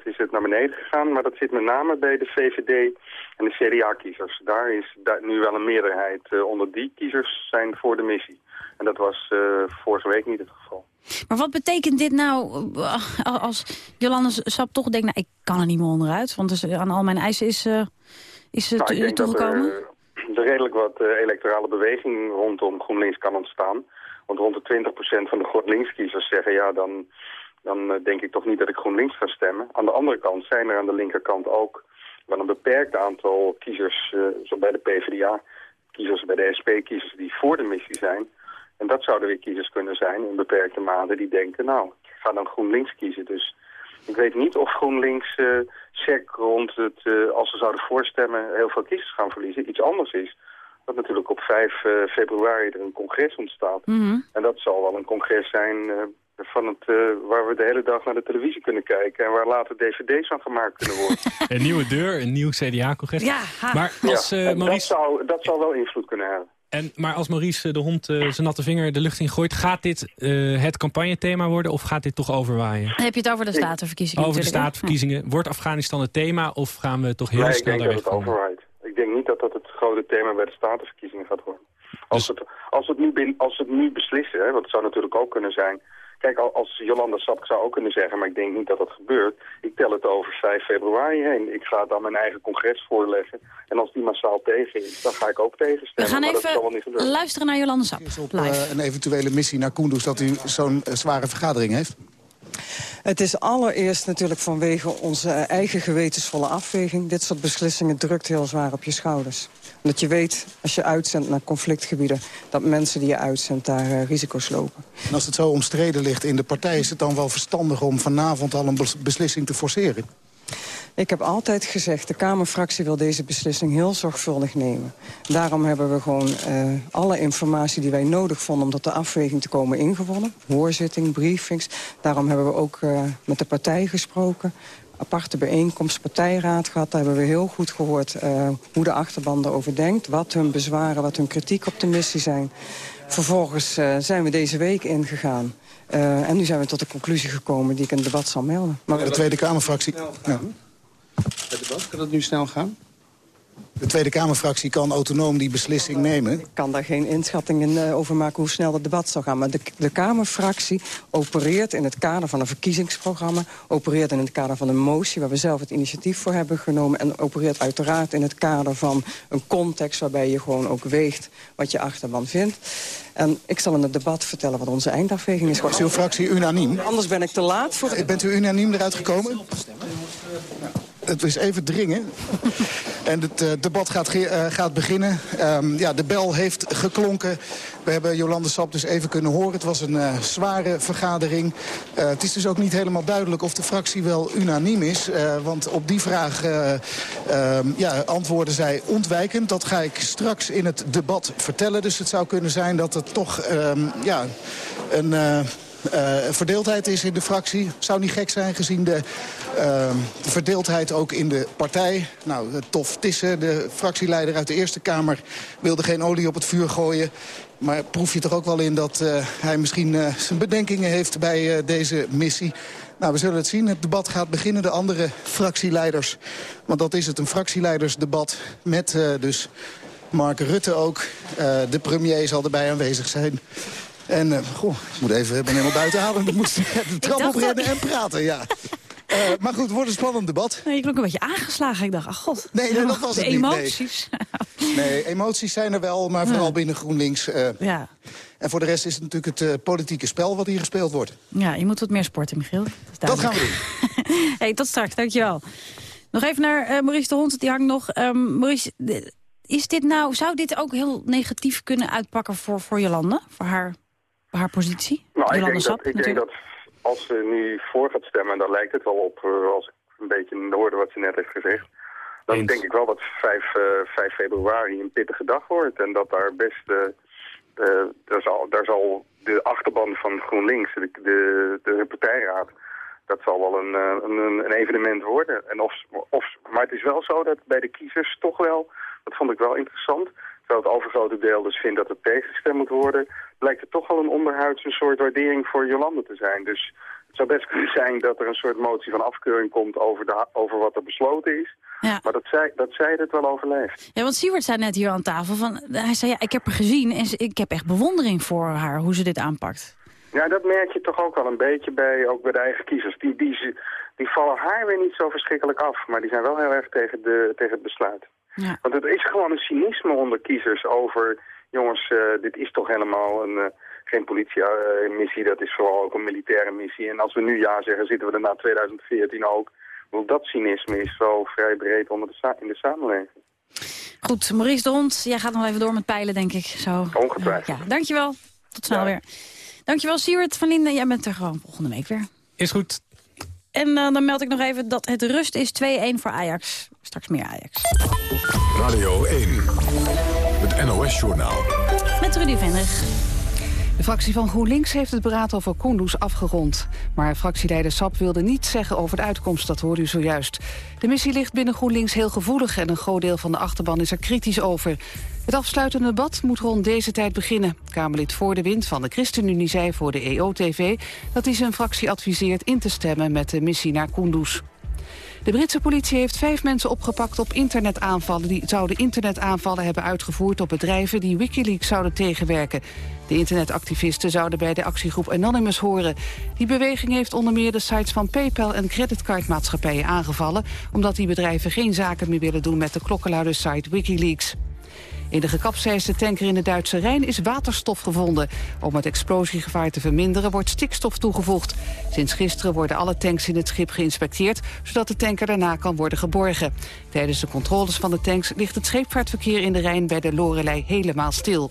Speaker 15: 7% is het naar beneden gegaan, maar dat zit met name bij de VVD en de CDA-kiezers. Daar is daar nu wel een meerderheid uh, onder die kiezers zijn voor de missie. En dat was uh, vorige week niet het geval.
Speaker 5: Maar wat betekent dit nou als Jolande Sap toch denkt... nou, ik kan er niet meer onderuit, want dus aan al mijn eisen is, uh, is het
Speaker 15: nou,
Speaker 5: toegekomen?
Speaker 15: Er, er redelijk wat uh, electorale beweging rondom GroenLinks kan ontstaan. Want rond de 20% van de GroenLinks-kiezers zeggen... ja, dan, dan denk ik toch niet dat ik GroenLinks ga stemmen. Aan de andere kant zijn er aan de linkerkant ook wel een beperkt aantal kiezers... zo bij de PvdA, kiezers bij de SP, kiezers die voor de missie zijn... En dat zouden weer kiezers kunnen zijn in beperkte mate die denken, nou, ik ga dan GroenLinks kiezen. Dus ik weet niet of GroenLinks uh, sec rond het, uh, als ze zouden voorstemmen, heel veel kiezers gaan verliezen. Iets anders is dat natuurlijk op 5 uh, februari er een congres ontstaat.
Speaker 5: Mm -hmm.
Speaker 15: En dat zal wel een congres zijn van het, waar we de hele dag naar de televisie kunnen kijken... en waar later dvd's van gemaakt kunnen worden. (laughs)
Speaker 26: een nieuwe deur, een nieuw CDA-congres.
Speaker 5: Ja,
Speaker 26: maar als,
Speaker 15: ja,
Speaker 26: Maurice...
Speaker 15: dat, zou, dat zou wel invloed kunnen hebben.
Speaker 26: En, maar als Maurice de hond uh, zijn natte vinger de lucht in gooit... gaat dit uh, het campagnethema worden of gaat dit toch overwaaien?
Speaker 5: Dan heb je het over de statenverkiezingen
Speaker 26: Over de statenverkiezingen. Wordt Afghanistan het thema of gaan we toch heel
Speaker 15: nee,
Speaker 26: snel
Speaker 15: ik denk dat het overwaait. Ik denk niet dat dat het grote thema bij de statenverkiezingen gaat worden. Als, dus... het, als, het, nu, als het nu beslissen, hè, want het zou natuurlijk ook kunnen zijn... Kijk, als Jolanda Sap zou ook kunnen zeggen, maar ik denk niet dat dat gebeurt. Ik tel het over 5 februari heen. Ik ga aan mijn eigen congres voorleggen. En als die massaal tegen is, dan ga ik ook tegenstemmen.
Speaker 5: We gaan
Speaker 15: maar
Speaker 5: even
Speaker 15: dat niet
Speaker 5: luisteren naar Jolanda Sap.
Speaker 22: Op uh, een eventuele missie naar Kunduz dat u zo'n uh, zware vergadering heeft?
Speaker 16: Het is allereerst natuurlijk vanwege onze eigen gewetensvolle afweging. Dit soort beslissingen drukt heel zwaar op je schouders. Dat je weet, als je uitzendt naar conflictgebieden... dat mensen die je uitzendt daar uh, risico's lopen.
Speaker 22: En als het zo omstreden ligt in de partij... is het dan wel verstandig om vanavond al een beslissing te forceren?
Speaker 16: Ik heb altijd gezegd, de Kamerfractie wil deze beslissing heel zorgvuldig nemen. Daarom hebben we gewoon uh, alle informatie die wij nodig vonden... om tot de afweging te komen ingewonnen. Hoorzitting, briefings. Daarom hebben we ook uh, met de partij gesproken aparte bijeenkomst, partijraad gehad. Daar hebben we heel goed gehoord uh, hoe de achterban erover denkt. Wat hun bezwaren, wat hun kritiek op de missie zijn. Vervolgens uh, zijn we deze week ingegaan. Uh, en nu zijn we tot de conclusie gekomen die ik in het debat zal melden.
Speaker 22: Maar de Tweede Kamerfractie...
Speaker 16: Ja.
Speaker 22: Het debat, kan het nu snel gaan? De Tweede Kamerfractie kan autonoom die beslissing nemen.
Speaker 16: Ik kan daar geen inschatting in, uh, over maken hoe snel het debat zal gaan. Maar de, de Kamerfractie opereert in het kader van een verkiezingsprogramma... opereert in het kader van een motie waar we zelf het initiatief voor hebben genomen... en opereert uiteraard in het kader van een context... waarbij je gewoon ook weegt wat je achterban vindt. En ik zal in het debat vertellen wat onze eindafweging is.
Speaker 22: Was uw fractie unaniem?
Speaker 16: Anders ben ik te laat voor...
Speaker 22: Bent u unaniem eruit gekomen? Het is even dringen. (laughs) en het uh, debat gaat, uh, gaat beginnen. Um, ja, de bel heeft geklonken. We hebben Jolande Sap dus even kunnen horen. Het was een uh, zware vergadering. het is dus ook niet helemaal duidelijk of de fractie wel unaniem is. want op die vraag um, ja, antwoorden zij ontwijkend. Dat ga ik straks in het debat vertellen. Dus het zou kunnen zijn dat het toch um, ja, een uh, verdeeldheid is in de fractie. Zou niet gek zijn gezien de, de verdeeldheid ook in de partij. Nou, Tof Tissen, de fractieleider uit de Eerste Kamer... wilde geen olie op het vuur gooien. Maar proef je toch ook wel in dat uh, hij misschien zijn bedenkingen heeft bij deze missie. Nou, we zullen het zien. Het debat gaat beginnen. De andere fractieleiders, want dat is het, een fractieleidersdebat... met dus Mark Rutte ook. de premier zal erbij aanwezig zijn. En uh, goh, ik moet even, ik ben helemaal buiten adem. Ik moest (laughs) de trap oprennen en praten, ja. Uh, maar goed, het wordt een spannend debat.
Speaker 5: Nee, je klonk een beetje aangeslagen. Ik dacht, ach god.
Speaker 22: Nee, (laughs) dat was
Speaker 5: de
Speaker 22: het
Speaker 5: emoties.
Speaker 22: Nee. (laughs) nee. emoties zijn er wel, maar vooral ja. binnen GroenLinks. Uh,
Speaker 5: ja.
Speaker 22: En voor de rest is het natuurlijk het uh, politieke spel wat hier gespeeld wordt.
Speaker 5: Ja, je moet wat meer sporten, Michiel.
Speaker 22: Dat, dat gaan we doen.
Speaker 5: hey, tot straks, dankjewel. Nog even naar Maurice de Hond, die hangt nog. Um, Maurice, is dit nou, zou dit ook heel negatief kunnen uitpakken voor, voor Jolande? Voor haar haar positie?
Speaker 15: Nou, ik denk,
Speaker 5: Sap,
Speaker 15: dat, ik denk dat als ze nu voor gaat stemmen, dan lijkt het wel op, uh, als ik een beetje hoorde wat ze net heeft gezegd, dan Eens. denk ik wel dat 5, uh, 5, februari een pittige dag wordt. En dat daar best, uh, daar, zal, daar zal de achterban van GroenLinks, de, de, de partijraad, dat zal wel een, een, een evenement worden. En of, of, maar het is wel zo dat bij de kiezers toch wel, dat vond ik wel interessant, terwijl het overgrote deel dus vindt dat het tegengestemd moet worden, blijkt het toch wel een onderhuidse soort waardering voor Jolande te zijn. Dus het zou best kunnen zijn dat er een soort motie van afkeuring komt over, de, over wat er besloten is.
Speaker 5: Ja.
Speaker 15: Maar dat zij, dat zij het wel overleeft.
Speaker 5: Ja, want Siewert zei net hier aan tafel, van, hij zei ja, ik heb haar gezien en ik heb echt bewondering voor haar, hoe ze dit aanpakt.
Speaker 15: Ja, dat merk je toch ook al een beetje bij, ook bij de eigen kiezers. Die, die, die vallen haar weer niet zo verschrikkelijk af, maar die zijn wel heel erg tegen, de, tegen het besluit.
Speaker 5: Ja.
Speaker 15: Want het is gewoon een cynisme onder kiezers over jongens, uh, dit is toch helemaal een, uh, geen politiemissie, dat is vooral ook een militaire missie. En als we nu ja zeggen, zitten we er na 2014 ook. Want dat cynisme is zo vrij breed onder de in de samenleving.
Speaker 5: Goed, Maurice de Hond, jij gaat nog even door met peilen, denk ik. Zo.
Speaker 15: Ongetwijfeld.
Speaker 5: Ja, dankjewel. Tot snel ja. weer. Dankjewel, Siewert van Linden. Jij bent er gewoon volgende week weer.
Speaker 26: Is goed.
Speaker 5: En uh, dan meld ik nog even dat het rust is 2-1 voor Ajax. Straks meer Ajax.
Speaker 2: Radio 1. Het NOS-journaal.
Speaker 5: Met Rudy Vennig.
Speaker 1: De fractie van GroenLinks heeft het beraad over Kunduz afgerond. Maar fractieleider Sap wilde niets zeggen over de uitkomst, dat hoorde u zojuist. De missie ligt binnen GroenLinks heel gevoelig... en een groot deel van de achterban is er kritisch over. Het afsluitende debat moet rond deze tijd beginnen. Kamerlid Voor de Wind van de ChristenUnie zei voor de EO-TV... dat hij zijn fractie adviseert in te stemmen met de missie naar Kunduz. De Britse politie heeft vijf mensen opgepakt op internetaanvallen. Die zouden internetaanvallen hebben uitgevoerd op bedrijven die Wikileaks zouden tegenwerken. De internetactivisten zouden bij de actiegroep Anonymous horen. Die beweging heeft onder meer de sites van PayPal en creditcardmaatschappijen aangevallen... omdat die bedrijven geen zaken meer willen doen met de klokkenluidersite Wikileaks. In de gekapseisde tanker in de Duitse Rijn is waterstof gevonden. Om het explosiegevaar te verminderen wordt stikstof toegevoegd. Sinds gisteren worden alle tanks in het schip geïnspecteerd... zodat de tanker daarna kan worden geborgen. Tijdens de controles van de tanks ligt het scheepvaartverkeer in de Rijn... bij de Lorelei helemaal stil.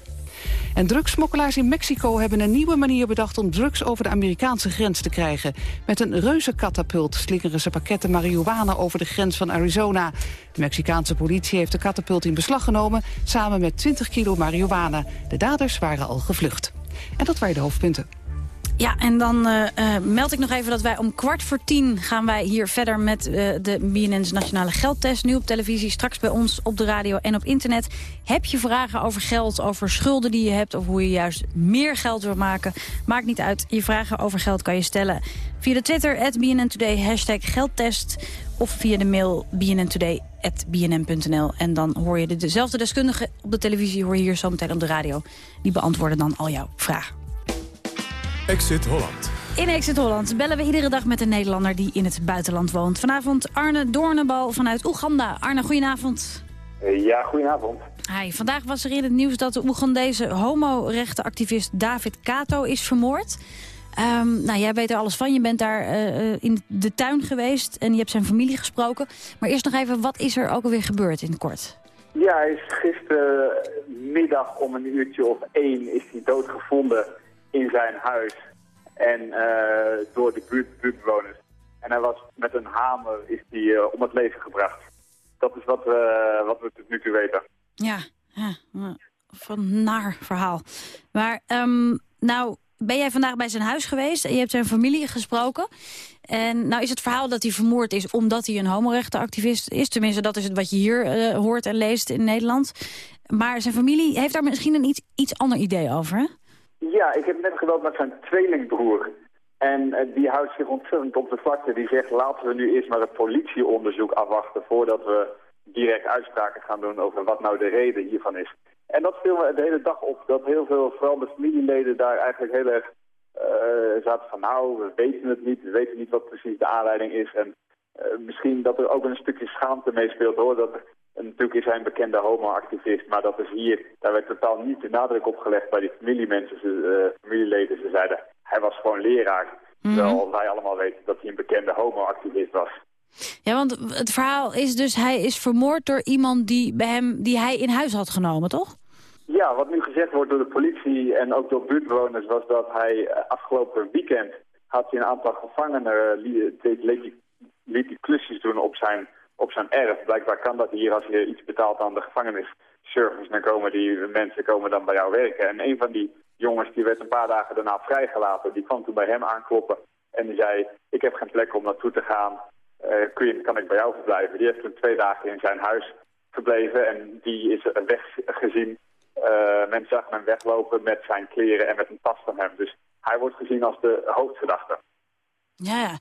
Speaker 1: En drugsmokkelaars in Mexico hebben een nieuwe manier bedacht... om drugs over de Amerikaanse grens te krijgen. Met een reuzenkatapult slingeren ze pakketten marihuana over de grens van Arizona. De Mexicaanse politie heeft de katapult in beslag genomen... samen met 20 kilo marihuana. De daders waren al gevlucht. En dat waren de hoofdpunten.
Speaker 5: Ja, en dan uh, uh, meld ik nog even dat wij om kwart voor tien gaan wij hier verder met uh, de BNN's Nationale Geldtest. Nu op televisie, straks bij ons op de radio en op internet. Heb je vragen over geld, over schulden die je hebt... of hoe je juist meer geld wil maken? Maakt niet uit. Je vragen over geld kan je stellen via de Twitter, BNN Today, hashtag geldtest... of via de mail bnntoday.bnn.nl. En dan hoor je de, dezelfde deskundige op de televisie... hoor je hier zometeen op de radio. Die beantwoorden dan al jouw vragen.
Speaker 2: Exit Holland.
Speaker 5: In Exit Holland bellen we iedere dag met een Nederlander die in het buitenland woont. Vanavond Arne Doornenbal vanuit Oeganda. Arne, goedenavond.
Speaker 29: Ja, goedenavond.
Speaker 5: Hi, vandaag was er in het nieuws dat de Oegandese homo-rechtenactivist David Kato is vermoord. Ehm, nou, jij weet er alles van. Je bent daar eh, eh, in de tuin geweest en je hebt zijn familie gesproken. Maar eerst nog even, wat is er ook alweer gebeurd in het kort?
Speaker 29: Ja, hij is gistermiddag om een uurtje of één is hij doodgevonden in zijn huis. En eh, door de buurt, buurtbewoners. En hij was met een hamer is hij, om het leven gebracht. Dat is wat, we wat we tot nu toe weten.
Speaker 5: Ja, van naar verhaal. Maar, um, nou, ben jij vandaag bij zijn huis geweest en je hebt zijn familie gesproken. En nou is het verhaal dat hij vermoord is omdat hij een homorechtenactivist is. Tenminste, dat is het wat je hier uh, hoort en leest in Nederland. Maar zijn familie heeft daar misschien een iets, iets ander idee over, hè?
Speaker 29: Ja, ik heb net gebeld met zijn tweelingbroer. En uh, die houdt zich ontzettend op de vlakte. Die zegt, laten we nu eerst maar het politieonderzoek afwachten... voordat we direct uitspraken gaan doen over wat nou de reden hiervan is. En dat viel me de hele dag op, dat heel veel, vooral de familieleden daar eigenlijk heel erg uh, zaten van nou, we weten het niet, we weten niet wat precies de aanleiding is. En uh, misschien dat er ook een stukje schaamte meespeelt hoor, dat er, natuurlijk is hij een bekende homoactivist, maar dat is hier, daar werd totaal niet de nadruk op gelegd bij die familiemensen, uh, familieleden. Ze zeiden, hij was gewoon leraar. Mm. Terwijl wij allemaal weten dat hij een bekende homoactivist was.
Speaker 5: Ja, want het verhaal is dus, hij is vermoord door iemand die, bij hem, die hij in huis had genomen, toch?
Speaker 29: Ja, wat nu gezegd wordt door de politie en ook door buurtbewoners was dat hij eh, afgelopen weekend had hij een aantal gevangenen, liet, liet hij klusjes doen op zijn, op zijn erf. Blijkbaar kan dat hier als je iets betaalt aan de gevangenisservice. Dan komen die mensen komen dan bij jou werken. En een van die jongens die werd een paar dagen daarna vrijgelaten. Die kwam toen bij hem aankloppen en die zei, ik heb geen plek om naartoe te gaan. Uh, kun je, kan ik bij jou verblijven? Die heeft toen twee dagen in zijn huis gebleven en die is weggezien uh, mensen zagen hem weglopen met zijn kleren en met een tas van hem. Dus hij wordt gezien als de hoofdverdachte.
Speaker 5: Ja,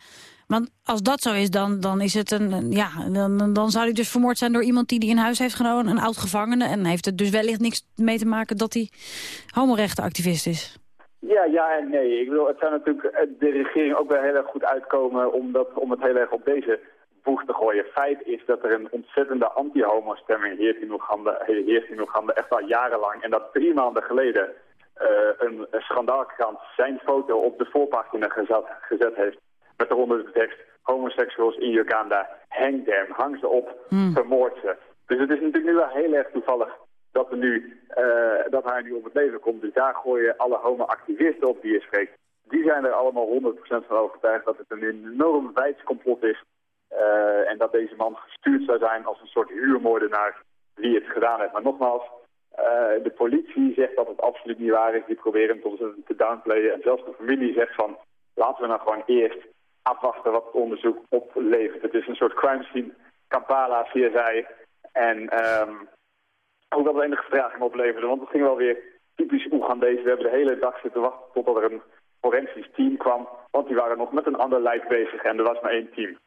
Speaker 5: want als dat zo is, dan, dan is het een. Ja, dan, dan zou hij dus vermoord zijn door iemand die die in huis heeft genomen, een oud gevangene. En heeft het dus wellicht niks mee te maken dat hij homorechtenactivist is.
Speaker 29: Ja, ja en nee. Ik bedoel, het zou natuurlijk eh, de regering ook wel heel erg goed uitkomen om, dat, om het heel erg op deze boeg te gooien. Feit is dat er een ontzettende anti-homo-stemming heerst in Oeganda, heerst in Oeganda echt al jarenlang. En dat drie maanden geleden een, een schandaalkrant zijn foto op de voorpagina gezet, gezet heeft. Met eronder de tekst, homoseksuals in Uganda, hang them, hang ze op, hmm. vermoord ze. Dus het is natuurlijk nu wel heel erg toevallig dat, er nu, uh, dat hij nu op het leven komt. Dus daar gooien alle homo-activisten op die je spreekt. Die zijn er allemaal 100% van overtuigd dat het een enorm complot is uh, en dat deze man gestuurd zou zijn als een soort huurmoordenaar wie het gedaan heeft. Maar nogmaals, uh, de politie zegt dat het absoluut niet waar is. Die proberen het te downplayen. En zelfs de familie zegt van, laten we nou gewoon eerst afwachten wat het onderzoek oplevert. Het is een soort crime scene, Kampala, CSI. En um, hoewel dat enige vertraging opleverde, want het ging wel weer typisch Oegandese. We hebben de hele dag zitten wachten totdat er een forensisch team kwam. Want die waren nog met een ander lijk bezig en er was maar één team.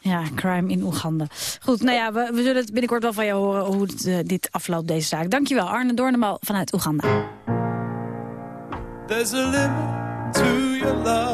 Speaker 5: Ja, crime in Oeganda. Goed, nou ja, we, we zullen het binnenkort wel van je horen hoe het, uh, dit afloopt, deze zaak. Dankjewel, Arne Doornemal vanuit Oeganda. There's a limit to your love.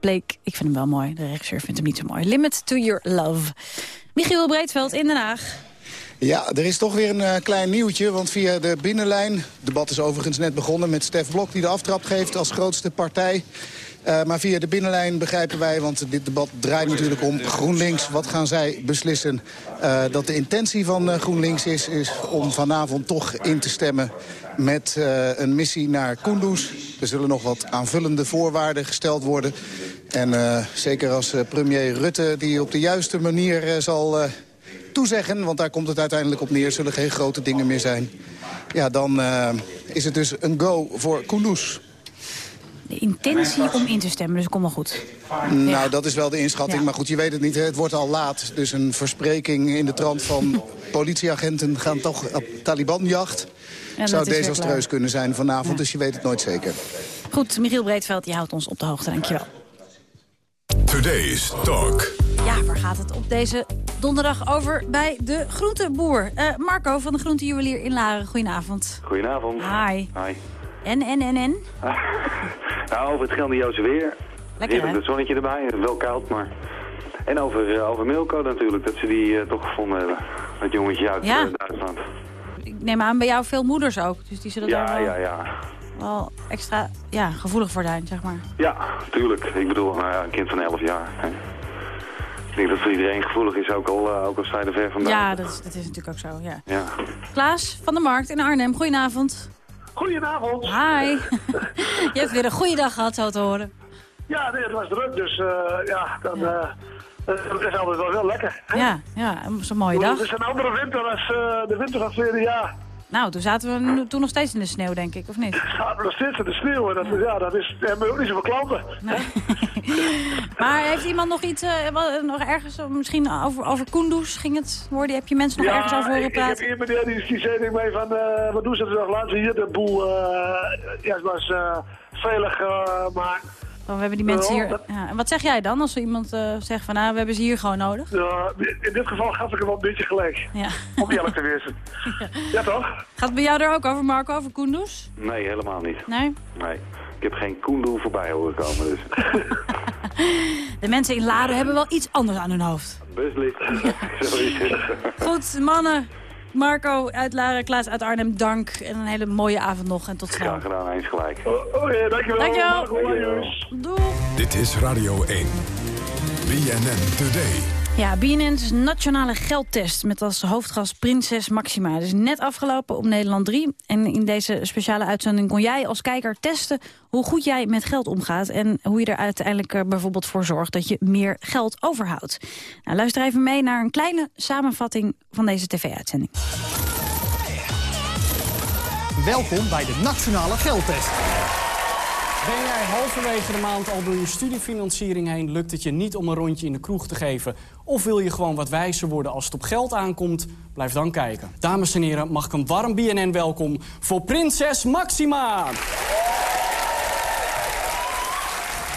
Speaker 5: Blake, ik vind hem wel mooi. De regisseur vindt hem niet zo mooi. Limit to your love. Michiel Breedveld in Den Haag.
Speaker 22: Ja, er is toch weer een eh, klein nieuwtje, want via de binnenlijn... debat is overigens net begonnen met Stef Blok die de aftrap geeft als grootste partij. Eh, maar via de binnenlijn begrijpen wij, want dit debat draait natuurlijk om GroenLinks. Wat gaan zij beslissen? Eh, dat de intentie van eh, GroenLinks is, is om vanavond toch in te stemmen met een missie naar Kunduz. Er zullen nog wat aanvullende voorwaarden gesteld worden. En zeker als premier Rutte die op de juiste manier zal toezeggen... want daar komt het uiteindelijk op neer, zullen geen grote dingen meer zijn... ja, dan is het dus een go voor Kunduz.
Speaker 5: De intentie om in te stemmen, dus kom maar goed.
Speaker 22: Nou, dat is wel de inschatting.
Speaker 5: Ja.
Speaker 22: Maar goed, je weet het niet. hè. Het wordt al laat. Dus een verspreking in de trant van (laughs) politieagenten gaan toch op Talibanjacht. Zou desastreus kunnen zijn vanavond,
Speaker 5: Ja.
Speaker 22: dus je weet het nooit zeker.
Speaker 5: Goed, Michiel Breedveld, je houdt ons op de hoogte. Dankjewel.
Speaker 2: Today's Talk.
Speaker 5: Ja, waar gaat het op deze donderdag over bij de groenteboer? Eh, Marco van de Groentejuwelier in Laren, goedenavond.
Speaker 30: Goedenavond.
Speaker 5: Hi.
Speaker 30: Hi.
Speaker 5: En, en, en, en? (laughs)
Speaker 30: Nou, over het grandioze weer.
Speaker 5: Lekker,
Speaker 30: Heerlijk
Speaker 5: hè?
Speaker 30: het zonnetje erbij, wel koud, maar... En over, eh, over Milko natuurlijk, dat ze die eh, toch gevonden hebben. Dat jongetje uit
Speaker 5: Ja.
Speaker 30: eh, Duitsland.
Speaker 5: Ik neem aan bij jou veel moeders ook. Dus die zullen
Speaker 30: Ja,
Speaker 5: daar wel,
Speaker 30: ja, ja.
Speaker 5: wel extra ja, gevoelig voor zijn, zeg maar.
Speaker 30: Ja, tuurlijk. Ik bedoel, nou ja, een kind van 11 jaar. hè. Ik denk dat voor iedereen gevoelig is, ook al, ook al je er ver vandaan.
Speaker 5: Ja, dat is, dat is natuurlijk ook zo, ja.
Speaker 30: Ja.
Speaker 5: Klaas van der Markt in Arnhem, goedenavond.
Speaker 31: Goedenavond.
Speaker 5: Hi. (laughs) Je hebt weer een goede dag gehad, zo te horen.
Speaker 31: Ja, nee, het was druk, dus eh, ja, dan, het is altijd wel heel lekker. hè?
Speaker 5: Ja, ja, zo'n mooie dag.
Speaker 31: Het is een andere winter als de winter van het jaar.
Speaker 5: Nou, toen zaten we toen nog steeds in de sneeuw, denk ik, of niet?
Speaker 31: Zaten we nog steeds in de sneeuw en dat, ja, dat is, hebben we ook niet zoveel klanten. (laughs)
Speaker 5: Maar heeft iemand nog iets, eh, wel, nog ergens, eh, misschien over, over Kunduz ging het worden? Heb je mensen nog ergens over horen
Speaker 31: ik, ik heb
Speaker 5: praten?
Speaker 31: iemand die, die, zei tegen mij van, eh, wat doen ze er nog? Laten ze hier de boel, eh ja, het was eh, veilig eh, maken.
Speaker 5: Oh, we hebben die mensen hier...
Speaker 31: dat-
Speaker 5: Ja. En wat zeg jij dan als er iemand eh, zegt van, nou, we hebben ze hier gewoon nodig?
Speaker 31: Ja, in dit geval gaf ik hem wel een beetje gelijk.
Speaker 5: Ja.
Speaker 31: Om eerlijk te wezen. (laughs) Ja, toch?
Speaker 5: Gaat het bij jou er ook over, Marco, over Kunduz?
Speaker 30: Nee, helemaal niet.
Speaker 5: Nee?
Speaker 30: Nee. Ik heb geen koendoel voorbij horen komen, dus... (laughs)
Speaker 5: De mensen in Laren hebben wel iets anders aan hun hoofd.
Speaker 30: Het. (laughs)
Speaker 5: Goed, mannen. Marco uit Laren, Klaas uit Arnhem, dank. En een hele mooie avond nog en tot snel.
Speaker 30: Graag gedaan, eens gelijk.
Speaker 31: Oké, dankjewel.
Speaker 5: Dankjewel.
Speaker 31: Jongens.
Speaker 5: Doeg.
Speaker 2: Dit is Radio 1. BNN Today.
Speaker 5: Ja, BNN's nationale geldtest met als hoofdgast Prinses Maxima. Het is net afgelopen op Nederland 3. En in deze speciale uitzending kon jij als kijker testen... hoe goed jij met geld omgaat... en hoe je er uiteindelijk eh, bijvoorbeeld voor zorgt dat je meer geld overhoudt. Nou, luister even mee naar een kleine samenvatting van deze tv-uitzending.
Speaker 32: Welkom bij de Nationale Geldtest. Ben jij halverwege de maand al door je studiefinanciering heen... lukt het je niet om een rondje in de kroeg te geven... of wil je gewoon wat wijzer worden als het op geld aankomt? Blijf dan kijken. Dames en heren, mag ik een warm BNN welkom voor prinses Maxima.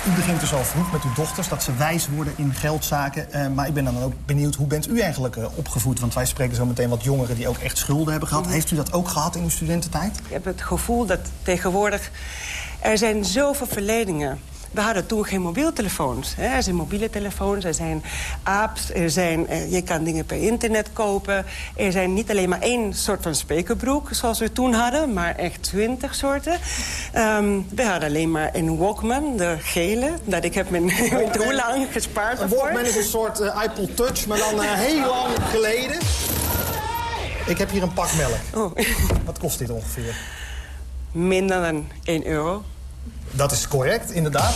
Speaker 33: U begint dus al vroeg met uw dochters dat ze wijs worden in geldzaken. Eh, maar ik ben dan ook benieuwd, hoe bent u eigenlijk eh, opgevoed? Want wij spreken zo meteen wat jongeren die ook echt schulden hebben gehad. Heeft u dat ook gehad in uw studententijd?
Speaker 34: Ik heb het gevoel dat tegenwoordig er zijn zoveel verleidingen. We hadden toen geen mobieltelefoons. Hè. Er zijn mobiele telefoons, er zijn apps, er zijn, eh, je kan dingen per internet kopen. Er zijn niet alleen maar één soort van spekerbroek, zoals we toen hadden... maar echt twintig soorten. Ehm, we hadden alleen maar een Walkman, de gele. Dat ik heb mijn, (laughs) hoe lang gespaard
Speaker 33: Een. Walkman is een soort eh, iPod Touch, maar dan eh, heel lang geleden. Ik heb hier een pak melk. (laughs) Wat kost dit ongeveer?
Speaker 34: Minder dan 1 euro.
Speaker 33: Dat is correct, inderdaad.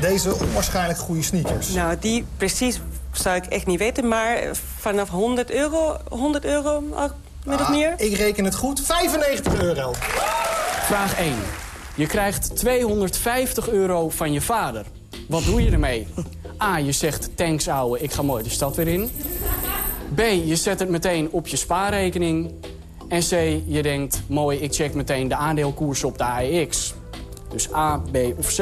Speaker 33: Deze onwaarschijnlijk goede sneakers.
Speaker 34: Nou, die precies zou ik echt niet weten. Maar vanaf 100 euro, 100 euro min of
Speaker 33: Ah,
Speaker 34: meer.
Speaker 33: Ik reken het goed. 95 euro.
Speaker 32: Vraag 1. Je krijgt 250 euro van je vader. Wat doe je ermee? A, je zegt thanks ouwe, ik ga mooi de stad weer in. B, je zet het meteen op je spaarrekening. En C, je denkt, mooi, ik check meteen de aandeelkoers op de AEX. Dus A, B of C.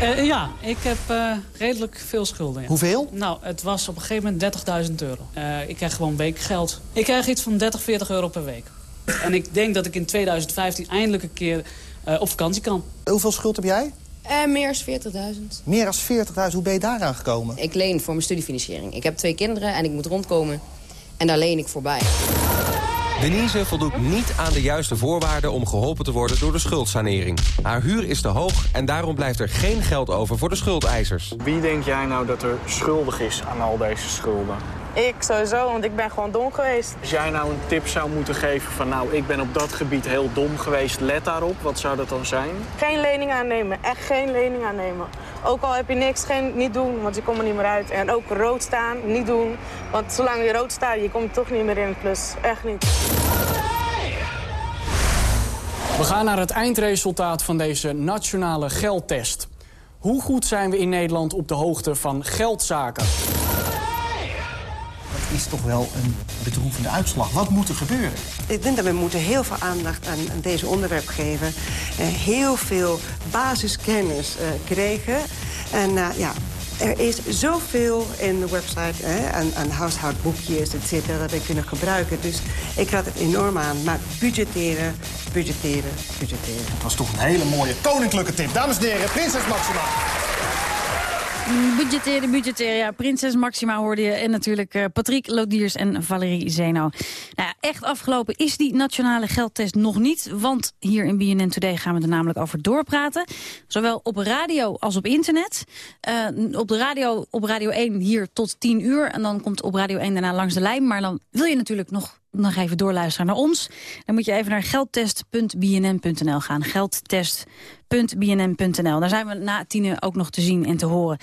Speaker 21: Eh, ja, ik heb eh, redelijk veel schulden. ja.
Speaker 33: Hoeveel?
Speaker 21: Nou, het was op een gegeven moment 30.000 euro. Eh, ik krijg gewoon weekgeld. Ik krijg iets van 30, 40 euro per week. En ik denk dat ik in 2015 eindelijk een keer eh, op vakantie kan.
Speaker 33: Hoeveel schuld heb jij?
Speaker 24: Eh, meer dan 40.000.
Speaker 33: Meer dan 40.000. Hoe ben je daaraan gekomen?
Speaker 24: Ik leen voor mijn studiefinanciering. Ik heb twee kinderen en ik moet rondkomen. En daar leen ik voorbij.
Speaker 35: Denise voldoet niet aan de juiste voorwaarden om geholpen te worden door de schuldsanering. Haar huur is te hoog en daarom blijft er geen geld over voor de schuldeisers.
Speaker 36: Wie denk jij nou dat er schuldig is aan al deze schulden?
Speaker 37: Ik sowieso, want ik ben gewoon dom geweest.
Speaker 36: Als jij nou een tip zou moeten geven van nou, ik ben op dat gebied heel dom geweest, let daarop. Wat zou dat dan zijn?
Speaker 37: Geen lening aannemen, echt geen lening aannemen. Ook al heb je niks, geen, niet doen, want je komt er niet meer uit. En ook rood staan, niet doen. Want zolang je rood staat, je komt toch niet meer in plus. Echt niet.
Speaker 32: We gaan naar het eindresultaat van deze nationale geldtest. Hoe goed zijn we in Nederland op de hoogte van geldzaken?
Speaker 33: Is toch wel een bedroevende uitslag. Wat moet er gebeuren?
Speaker 34: Ik denk dat we moeten heel veel aandacht aan, aan deze onderwerp geven. Eh, heel veel basiskennis eh, krijgen. En eh, ja, er is zoveel in de website hè, aan, aan huishoudboekjes, et cetera, dat we kunnen gebruiken. Dus ik raad het enorm aan. Maar budgetteren, budgetteren, budgetteren.
Speaker 33: Dat was toch een hele mooie koninklijke tip. Dames en heren, prinses Maxima.
Speaker 5: Budgetteren, budgetteren. Ja, prinses Maxima hoorde je. En natuurlijk eh, Patrick Lodiers en Valerie Zeno. Nou ja, echt afgelopen is die nationale geldtest nog niet. Want hier in BNN Today gaan we er namelijk over doorpraten. Zowel op radio als op internet. Eh, op de radio, op Radio 1 hier tot 10 uur. En dan komt op Radio 1 daarna langs de lijn. Maar dan wil je natuurlijk nog nog even doorluisteren naar ons. Dan moet je even naar geldtest.bnn.nl gaan. Geldtest.bnn.nl. Daar zijn we na tienen ook nog te zien en te horen.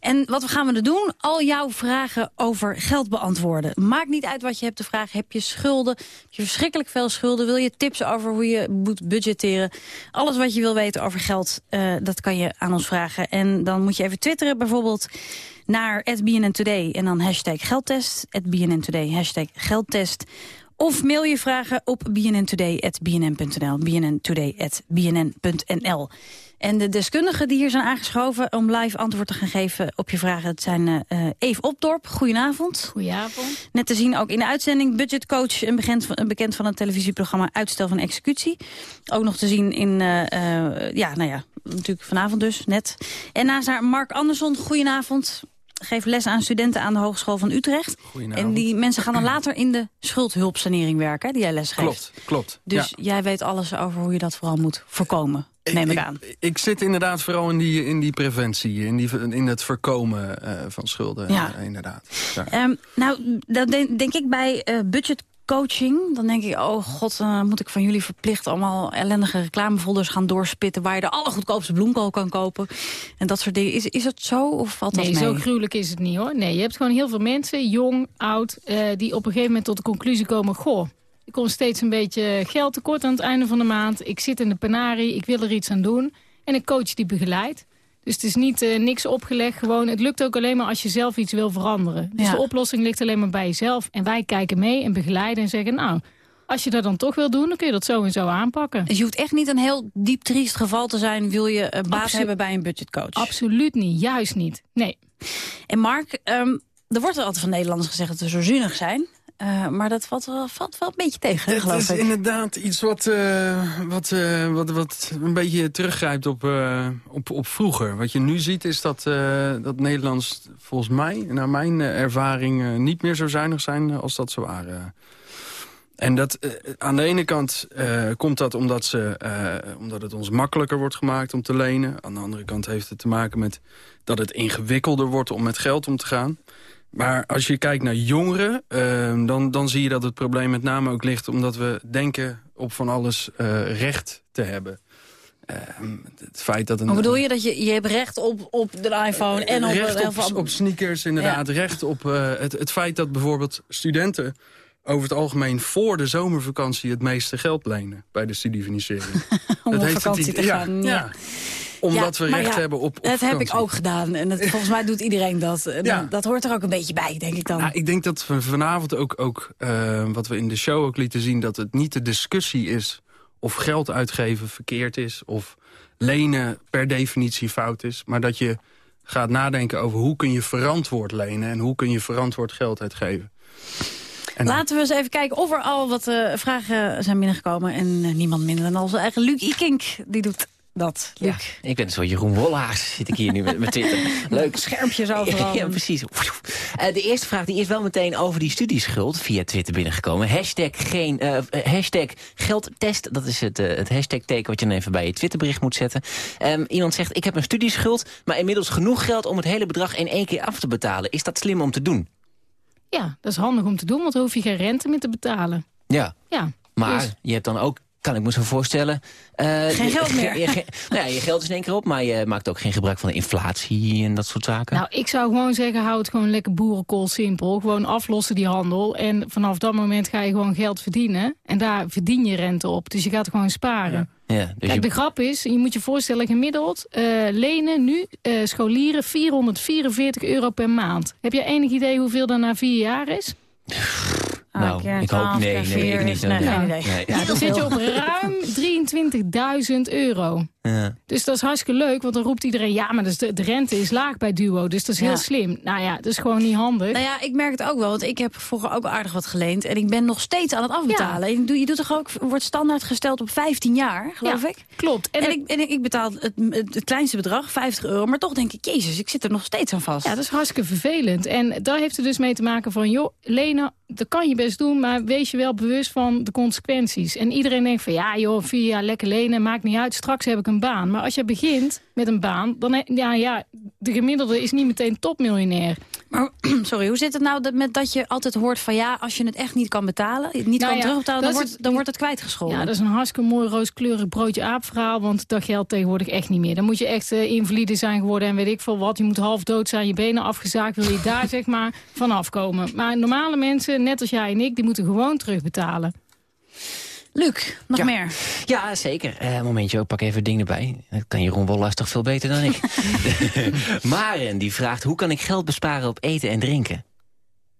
Speaker 5: En wat gaan we er doen? Al jouw vragen over geld beantwoorden. Maakt niet uit wat je hebt te vragen. Heb je schulden? Heb je verschrikkelijk veel schulden? Wil je tips over hoe je moet budgetteren? Alles wat je wil weten over geld, uh, dat kan je aan ons vragen. En dan moet je even twitteren bijvoorbeeld naar BNN Today en dan hashtag geldtest. BNN Today, hashtag geldtest. Of mail je vragen op bnntoday.bnn.nl. bnntoday.bnn.nl. En de deskundigen die hier zijn aangeschoven om live antwoord te gaan geven op je vragen... dat zijn uh, Eve Opdorp. Goedenavond.
Speaker 38: Goedenavond.
Speaker 5: Net te zien ook in de uitzending budgetcoach... een bekend van, een bekend van het televisieprogramma Uitstel van Executie. Ook nog te zien in, uh, uh, ja, nou ja, natuurlijk vanavond dus, net. En naast haar Mark Andersson, goedenavond. Geeft les aan studenten aan de Hogeschool van Utrecht. En die mensen gaan dan later in de schuldhulpsanering werken, die jij les geeft.
Speaker 26: Klopt, klopt.
Speaker 5: Dus
Speaker 26: ja.
Speaker 5: jij weet alles over hoe je dat vooral moet voorkomen, neem ik, aan.
Speaker 26: Ik zit inderdaad vooral in die, in die preventie, in, die, in het voorkomen eh, van schulden,
Speaker 5: Ja.
Speaker 26: eh, inderdaad. Ja.
Speaker 5: Ehm, nou, dat denk, denk ik bij eh budgetcoaching. Dan denk ik, oh god, dan moet ik van jullie verplicht allemaal ellendige reclamefolders gaan doorspitten... waar je de allergoedkoopste bloemkool kan kopen. En dat soort dingen. Is, is het zo of valt
Speaker 39: Nee,
Speaker 5: dat mee?
Speaker 39: zo gruwelijk is het niet hoor. Nee, je hebt gewoon heel veel mensen, jong, oud, eh, die op een gegeven moment tot de conclusie komen... goh, ik kom steeds een beetje geld tekort aan het einde van de maand. Ik zit in de penarie, ik wil er iets aan doen. En een coach die begeleidt. Dus het is niet eh, niks opgelegd. Gewoon, het lukt ook alleen maar als je zelf iets wil veranderen. Dus
Speaker 5: Ja.
Speaker 39: de oplossing ligt alleen maar bij jezelf. En wij kijken mee en begeleiden en zeggen... nou, als je dat dan toch wil doen, dan kun je dat zo en zo aanpakken.
Speaker 5: Dus je hoeft echt niet een heel diep triest geval te zijn... wil je een baas
Speaker 39: Absolu-
Speaker 5: hebben bij een budgetcoach?
Speaker 39: Absoluut niet, juist niet. Nee.
Speaker 5: En Mark, ehm, er wordt altijd van Nederlanders gezegd dat we zo zuinig zijn. Eh, maar dat valt wel, valt wel een beetje tegen,
Speaker 26: Het
Speaker 5: geloof
Speaker 26: is
Speaker 5: ik.
Speaker 26: inderdaad iets wat, eh, wat, eh, wat, wat een beetje teruggrijpt op, op, op vroeger. Wat je nu ziet is dat, dat Nederlands volgens mij, naar mijn ervaring... niet meer zo zuinig zijn als dat ze waren. En dat, aan de ene kant komt dat omdat, ze, omdat het ons makkelijker wordt gemaakt om te lenen. Aan de andere kant heeft het te maken met dat het ingewikkelder wordt om met geld om te gaan. Maar als je kijkt naar jongeren, eh, dan, dan zie je dat het probleem met name ook ligt... omdat we denken op van alles eh, recht te hebben. Eh, het feit dat een,
Speaker 5: Hoe bedoel je dat je, je hebt recht op, op de iPhone en op...
Speaker 26: recht
Speaker 5: heel
Speaker 26: op, op sneakers, inderdaad. Recht op eh, het, het feit dat bijvoorbeeld studenten over het algemeen voor de zomervakantie het meeste geld lenen bij de studiefinanciering. (laughs)
Speaker 5: Om
Speaker 26: Dat
Speaker 5: op
Speaker 26: het
Speaker 5: vakantie te
Speaker 26: ja,
Speaker 5: gaan,
Speaker 26: Ja,
Speaker 5: ja.
Speaker 26: Omdat
Speaker 5: Ja,
Speaker 26: we recht
Speaker 5: ja,
Speaker 26: hebben op, op
Speaker 5: Dat heb ik ook gedaan. En dat, volgens mij doet iedereen dat.
Speaker 26: Ja.
Speaker 5: dat. Hoort er ook een beetje bij, denk ik dan.
Speaker 26: Nou, ik denk dat we vanavond ook, ook eh, wat we in de show ook lieten zien... dat het niet de discussie is of geld uitgeven verkeerd is... of lenen per definitie fout is. Maar dat je gaat nadenken over hoe kun je verantwoord lenen... en hoe kun je verantwoord geld uitgeven. En
Speaker 5: Laten we eens even kijken of er al wat eh, vragen zijn binnengekomen. En eh, niemand minder dan onze eigen Luc Ikink, die doet dat. Luc.
Speaker 7: Ik ben zo Jeroen Wollaars, zit ik hier nu met, met Twitter. (laughs) Leuk.
Speaker 5: Schermpjes overal. (laughs)
Speaker 7: Ja, precies. Eh, de eerste vraag die is wel meteen over die studieschuld via Twitter binnengekomen. Hashtag, geen, eh, eh, hashtag geldtest, dat is het, het hashtag teken wat je dan even bij je Twitterbericht moet zetten. Ehm, iemand zegt, ik heb een studieschuld, maar inmiddels genoeg geld om het hele bedrag in één keer af te betalen. Is dat slim om te doen?
Speaker 39: Ja, dat is handig om te doen, want dan hoef je geen rente meer te betalen.
Speaker 7: Ja.
Speaker 39: Ja,
Speaker 7: Maar
Speaker 39: dus-
Speaker 7: je hebt dan ook, kan ik me zo voorstellen... eh,
Speaker 39: Geen geld meer. (laughs)
Speaker 7: Je, je- nou ja, je geld is in één keer op, maar je maakt ook geen gebruik van de inflatie en dat soort zaken.
Speaker 39: Nou, ik zou gewoon zeggen, hou het gewoon lekker boerenkool simpel. Gewoon aflossen die handel. En vanaf dat moment ga je gewoon geld verdienen. En daar verdien je rente op. Dus je gaat gewoon sparen.
Speaker 7: ja, dus
Speaker 39: Kijk,
Speaker 7: je-
Speaker 39: de grap is, je moet je voorstellen, gemiddeld eh, lenen nu eh, scholieren 444 euro per maand. Heb je enig idee hoeveel dat na vier jaar is?
Speaker 7: Nou,
Speaker 5: keer
Speaker 7: ik hoop,
Speaker 5: 12,
Speaker 7: nee, nee, ik niet. nee,
Speaker 5: nee.
Speaker 7: Nee.
Speaker 39: Ja, dan zit je op ruim (laughs) 23.000 euro.
Speaker 7: Ja.
Speaker 39: Dus dat is hartstikke leuk, want dan roept iedereen... ja, maar de, de rente is laag bij Duo, dus dat is
Speaker 5: Ja.
Speaker 39: heel slim. Nou ja, dat is gewoon niet handig.
Speaker 5: Nou ja, ik merk het ook wel, want ik heb vroeger ook aardig wat geleend. En ik ben nog steeds aan het afbetalen. Je, doet, je doet toch ook, wordt standaard gesteld op 15 jaar, geloof
Speaker 39: Ja,
Speaker 5: ik?
Speaker 39: Klopt.
Speaker 5: En, ik, en ik, ik betaal het, het, het kleinste bedrag, 50 euro. Maar toch denk ik, jezus, ik zit er nog steeds aan vast.
Speaker 39: Ja, dat is hartstikke vervelend. En daar heeft het dus mee te maken van... joh, lenen, dat kan je best doen, maar wees je wel bewust van de consequenties. En iedereen denkt van, ja joh, vier jaar lekker lenen, maakt niet uit. Straks heb ik een baan. Maar als je begint met een baan, dan... Ja, ja, de gemiddelde is niet meteen topmiljonair.
Speaker 5: Maar, (clears throat) sorry, hoe zit het nou dat- met dat je altijd hoort van... ja, als je het echt niet kan betalen, niet
Speaker 39: Nou
Speaker 5: kan
Speaker 39: ja,
Speaker 5: terugbetalen... Dan, wordt, dan wordt het kwijtgescholden.
Speaker 39: Ja, dat is een hartstikke mooi rooskleurig broodje aap verhaal. Want dat geldt tegenwoordig echt niet meer. Dan moet je echt eh, invalide zijn geworden en weet ik veel wat. Je moet half dood zijn, je benen afgezaagd. Wil je daar (laughs) zeg maar vanaf komen. Maar normale mensen, net als jij en ik, die moeten gewoon terugbetalen.
Speaker 5: Luc, nog
Speaker 7: Ja.
Speaker 5: meer?
Speaker 7: Ja, zeker. Eh momentje, ik pak even het ding erbij. Dat kan Jeroen Wollaars toch veel beter dan ik. (laughs) (laughs) Maren, die vraagt, hoe kan ik geld besparen op eten en drinken?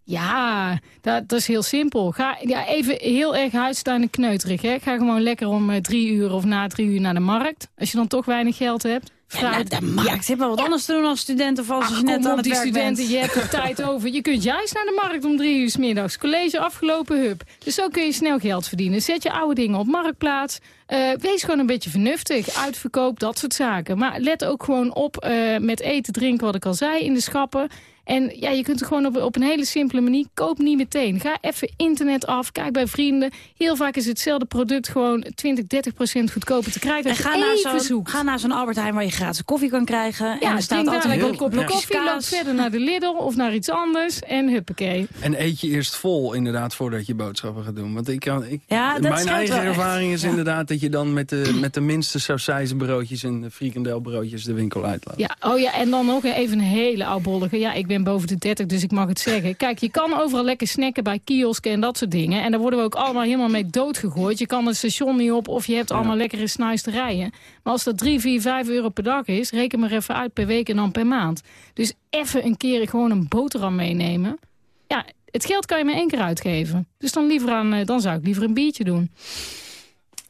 Speaker 39: Ja, dat, dat is heel simpel. Ga ja, even heel erg huisstuin en kneuterig. Hè. Ga gewoon lekker om eh, drie uur of na drie uur naar de markt. Als je dan toch weinig geld hebt. Fruit.
Speaker 5: de markt. Je hebt wel wat anders te doen als student of als
Speaker 39: Ach,
Speaker 5: je net aan het
Speaker 39: die
Speaker 5: werk
Speaker 39: studenten,
Speaker 5: bent.
Speaker 39: je hebt er (laughs) tijd over. Je kunt juist naar de markt om drie uur 's middags. College afgelopen, hup. Dus zo kun je snel geld verdienen. Zet je oude dingen op Marktplaats. Eh, wees gewoon een beetje vernuftig. Uitverkoop, dat soort zaken. Maar let ook gewoon op eh, met eten, drinken, wat ik al zei, in de schappen. En ja, je kunt het gewoon op, op een hele simpele manier. Koop niet meteen. Ga even internet af. Kijk bij vrienden. Heel vaak is hetzelfde product gewoon 20, 30 procent goedkoper te krijgen.
Speaker 5: En ga naar zo'n
Speaker 39: zoekt.
Speaker 5: ga naar zo'n Albert Heijn waar je gratis koffie kan krijgen.
Speaker 39: Ja,
Speaker 5: en er staat altijd een
Speaker 39: kopje koffie. Loop verder naar de Lidl of naar iets anders. En huppakee.
Speaker 26: En eet je eerst vol, inderdaad, voordat je boodschappen gaat doen. Want ik kan, ik,
Speaker 5: Ja, dat
Speaker 26: mijn eigen
Speaker 5: echt.
Speaker 26: ervaring is
Speaker 5: Ja.
Speaker 26: inderdaad dat je dan met de, met de minste sausijzenbroodjes en de frikandelbroodjes de winkel uitlaat.
Speaker 39: Ja, oh ja, en dan nog even een hele oudbollige. Ja, ik ben boven de 30, dus ik mag het zeggen. Kijk, je kan overal lekker snacken bij kiosken en dat soort dingen. En daar worden we ook allemaal helemaal mee doodgegooid. Je kan het station niet op of je hebt allemaal lekkere snuisterijen. Maar als dat 3, 4, 5 euro per dag is, reken maar even uit per week en dan per maand. Dus even een keer gewoon een boterham meenemen. Ja, het geld kan je maar één keer uitgeven. Dus dan, liever aan, eh, dan zou ik liever een biertje doen.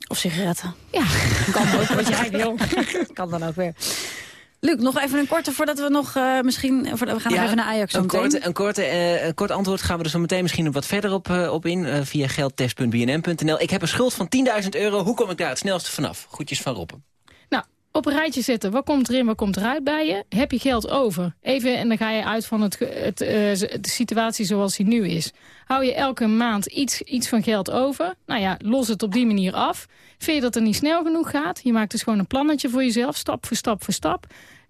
Speaker 5: Of sigaretten.
Speaker 39: Ja,
Speaker 5: kan ook wat jij wil. (laughs) kan dan ook weer. Luc, nog even een korte voordat we nog eh, misschien... We gaan nog even naar Ajax
Speaker 7: een, korte, een, korte, eh, een kort antwoord gaan we er zo meteen misschien nog wat verder op, eh, op in. via geldtest.bnm.nl. Ik heb een schuld van 10.000 euro. Hoe kom ik daar het snelste vanaf? Groetjes van Roppen.
Speaker 39: Op een rijtje zetten. Wat komt erin, wat komt eruit bij je? Heb je geld over? Even, en dan ga je uit van het, het, eh, de situatie zoals die nu is. Hou je elke maand iets, iets van geld over? Nou ja, los het op die manier af. Vind je dat het niet snel genoeg gaat? Je maakt dus gewoon een plannetje voor jezelf, stap voor stap voor stap.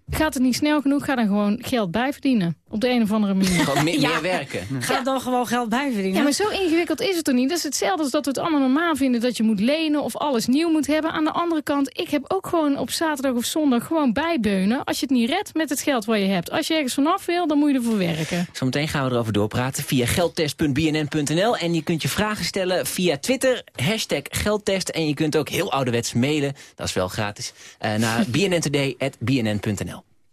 Speaker 39: Gaat het niet snel genoeg, ga dan gewoon geld bijverdienen. Op de een of andere manier.
Speaker 7: Gewoon meer, meer werken.
Speaker 5: Ga dan gewoon geld bijverdienen.
Speaker 39: Ja, maar zo ingewikkeld is het toch niet? Dat is hetzelfde als dat we het allemaal normaal vinden... dat je moet lenen of alles nieuw moet hebben. Aan de andere kant, ik heb ook gewoon op zaterdag of zondag gewoon bijbeunen... als je het niet redt met het geld wat je hebt. Als je ergens vanaf wil, dan moet je ervoor werken.
Speaker 7: Zometeen gaan we erover doorpraten via geldtest.bnn.nl. En je kunt je vragen stellen via Twitter, hashtag geldtest. En je kunt ook heel ouderwets mailen, dat is wel gratis, eh, naar bnntoday.bnn.nl.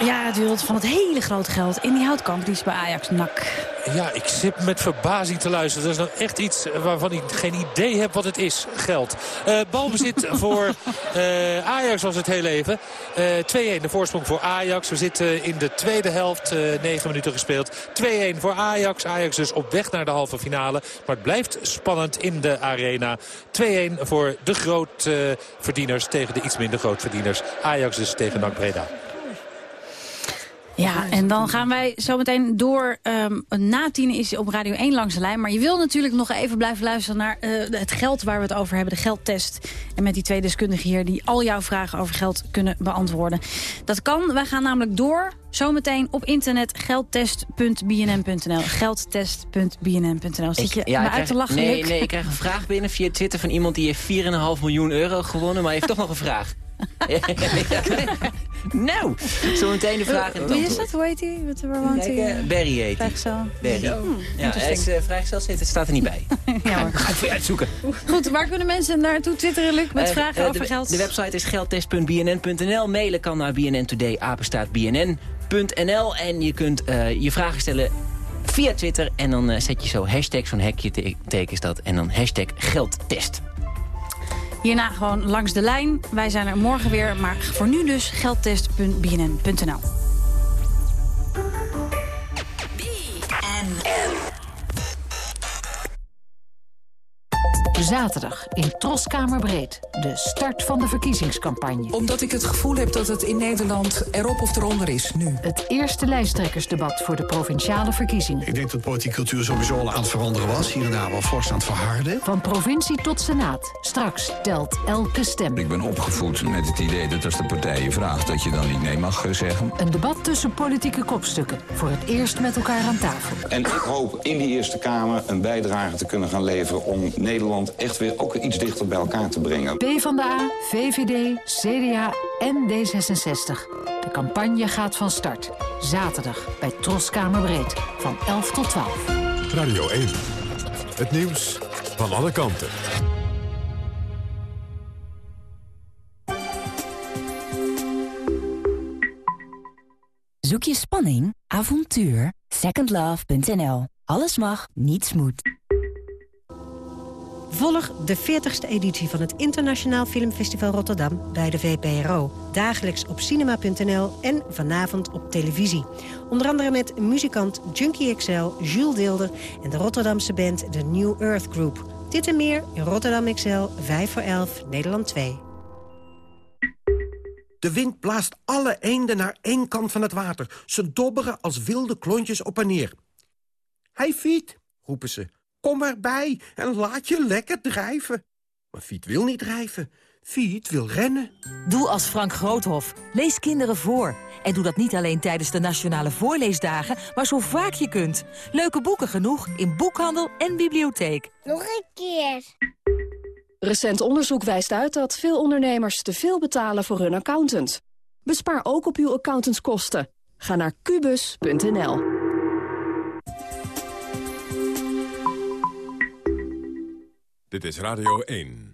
Speaker 5: Ja, het wereld van het hele grote geld. In die houtkamp, die is bij Ajax NAC.
Speaker 6: Ja, ik zit met verbazing te luisteren. Dat is nou echt iets waarvan ik geen idee heb wat het is. Geld. Eh, balbezit (laughs) voor eh, Ajax was het heel even. Eh 2-1 de voorsprong voor Ajax. We zitten in de tweede helft. eh 9 minuten gespeeld. 2-1 voor Ajax. Ajax dus op weg naar de halve finale. Maar het blijft spannend in de arena. 2-1 voor de grootverdieners tegen de iets minder grootverdieners. Ajax dus tegen NAC Breda.
Speaker 5: Ja, en dan gaan wij zo meteen door. ehm na tien is op Radio 1 langs de lijn. Maar je wil natuurlijk nog even blijven luisteren naar eh, het geld waar we het over hebben. De geldtest. En met die twee deskundigen hier die al jouw vragen over geld kunnen beantwoorden. Dat kan. Wij gaan namelijk door. Zometeen op internet geldtest.bnn.nl. Geldtest.bnn.nl. Zit je
Speaker 7: Ik- ja,
Speaker 5: me
Speaker 7: ik
Speaker 5: uit te lachen,
Speaker 7: nee, nee, ik krijg een vraag binnen via Twitter van iemand die heeft 4,5 miljoen euro gewonnen. Maar heeft toch nog een vraag. (laughs) nou, zometeen de vraag en het
Speaker 5: Wie is dat? Hoe heet hij? Wat- Waar woont hij?
Speaker 7: eh, Barry heet hij.
Speaker 5: Vrijgezel.
Speaker 7: Barry.
Speaker 5: Oh,
Speaker 7: ja, hij is
Speaker 5: interesting.
Speaker 7: uh, vrijgesteld, zit- het staat er niet bij. (laughs)
Speaker 5: Ja.
Speaker 7: Ga je uitzoeken.
Speaker 5: Goed, waar kunnen mensen naartoe twitteren, Luc, met
Speaker 7: Eh,
Speaker 5: vragen
Speaker 7: eh,
Speaker 5: over
Speaker 7: de,
Speaker 5: geld?
Speaker 7: De website is geldtest.bnn.nl. Mailen kan naar bnntoday, apenstaat bnn.nl. En je kunt eh, je vragen stellen via Twitter. En dan eh, zet je zo hashtag, zo'n hekje te- teken is dat. En dan hashtag geldtest.
Speaker 5: Hierna gewoon langs de lijn. Wij zijn er morgen weer, maar voor nu dus geldtest.bnn.nl.
Speaker 40: Zaterdag in Troskamerbreed. De start van de verkiezingscampagne.
Speaker 41: Omdat ik het gevoel heb dat het in Nederland erop of eronder is nu.
Speaker 40: Het eerste lijsttrekkersdebat voor de provinciale verkiezingen.
Speaker 42: Ik denk dat politieke cultuur sowieso al aan het veranderen was. Hier en daar wel fors aan het verharden.
Speaker 40: Van provincie tot senaat. Straks telt elke stem.
Speaker 2: Ik ben opgevoed met het idee dat als de partij je vraagt... dat je dan niet nee mag eh, zeggen.
Speaker 40: Een debat tussen politieke kopstukken. Voor het eerst met elkaar aan tafel.
Speaker 43: En ik hoop in die Eerste Kamer een bijdrage te kunnen gaan leveren... om Nederland echt weer ook iets dichter bij elkaar te brengen.
Speaker 40: PvdA, VVD, CDA en D66. De campagne gaat van start. Zaterdag bij Troskamerbreed. Van 11 tot 12.
Speaker 44: Radio 1. Het nieuws van alle kanten.
Speaker 45: Zoek je spanning, avontuur? Secondlove.nl. Alles mag, niets moet.
Speaker 3: Volg de 40ste editie van het Internationaal Filmfestival Rotterdam bij de VPRO. Dagelijks op cinema.nl en vanavond op televisie. Onder andere met muzikant Junkie XL, Jules Deelder... en de Rotterdamse band The New Earth Group. Dit en meer in Rotterdam XL, 5 voor 11, Nederland 2.
Speaker 46: De wind blaast alle eenden naar één kant van het water. Ze dobberen als wilde klontjes op en neer. Hij Fiet, roepen ze, kom erbij en laat je lekker drijven. Maar Fiet wil niet drijven. Fiet wil rennen.
Speaker 32: Doe als Frank Groothof. Lees kinderen voor. En doe dat niet alleen tijdens de Nationale Voorleesdagen, maar zo vaak je kunt. Leuke boeken genoeg in boekhandel en bibliotheek.
Speaker 47: Nog een keer.
Speaker 48: Recent onderzoek wijst uit dat veel ondernemers te veel betalen voor hun accountant. Bespaar ook op uw accountantskosten. Ga naar kubus.nl.
Speaker 2: Dit is Radio 1.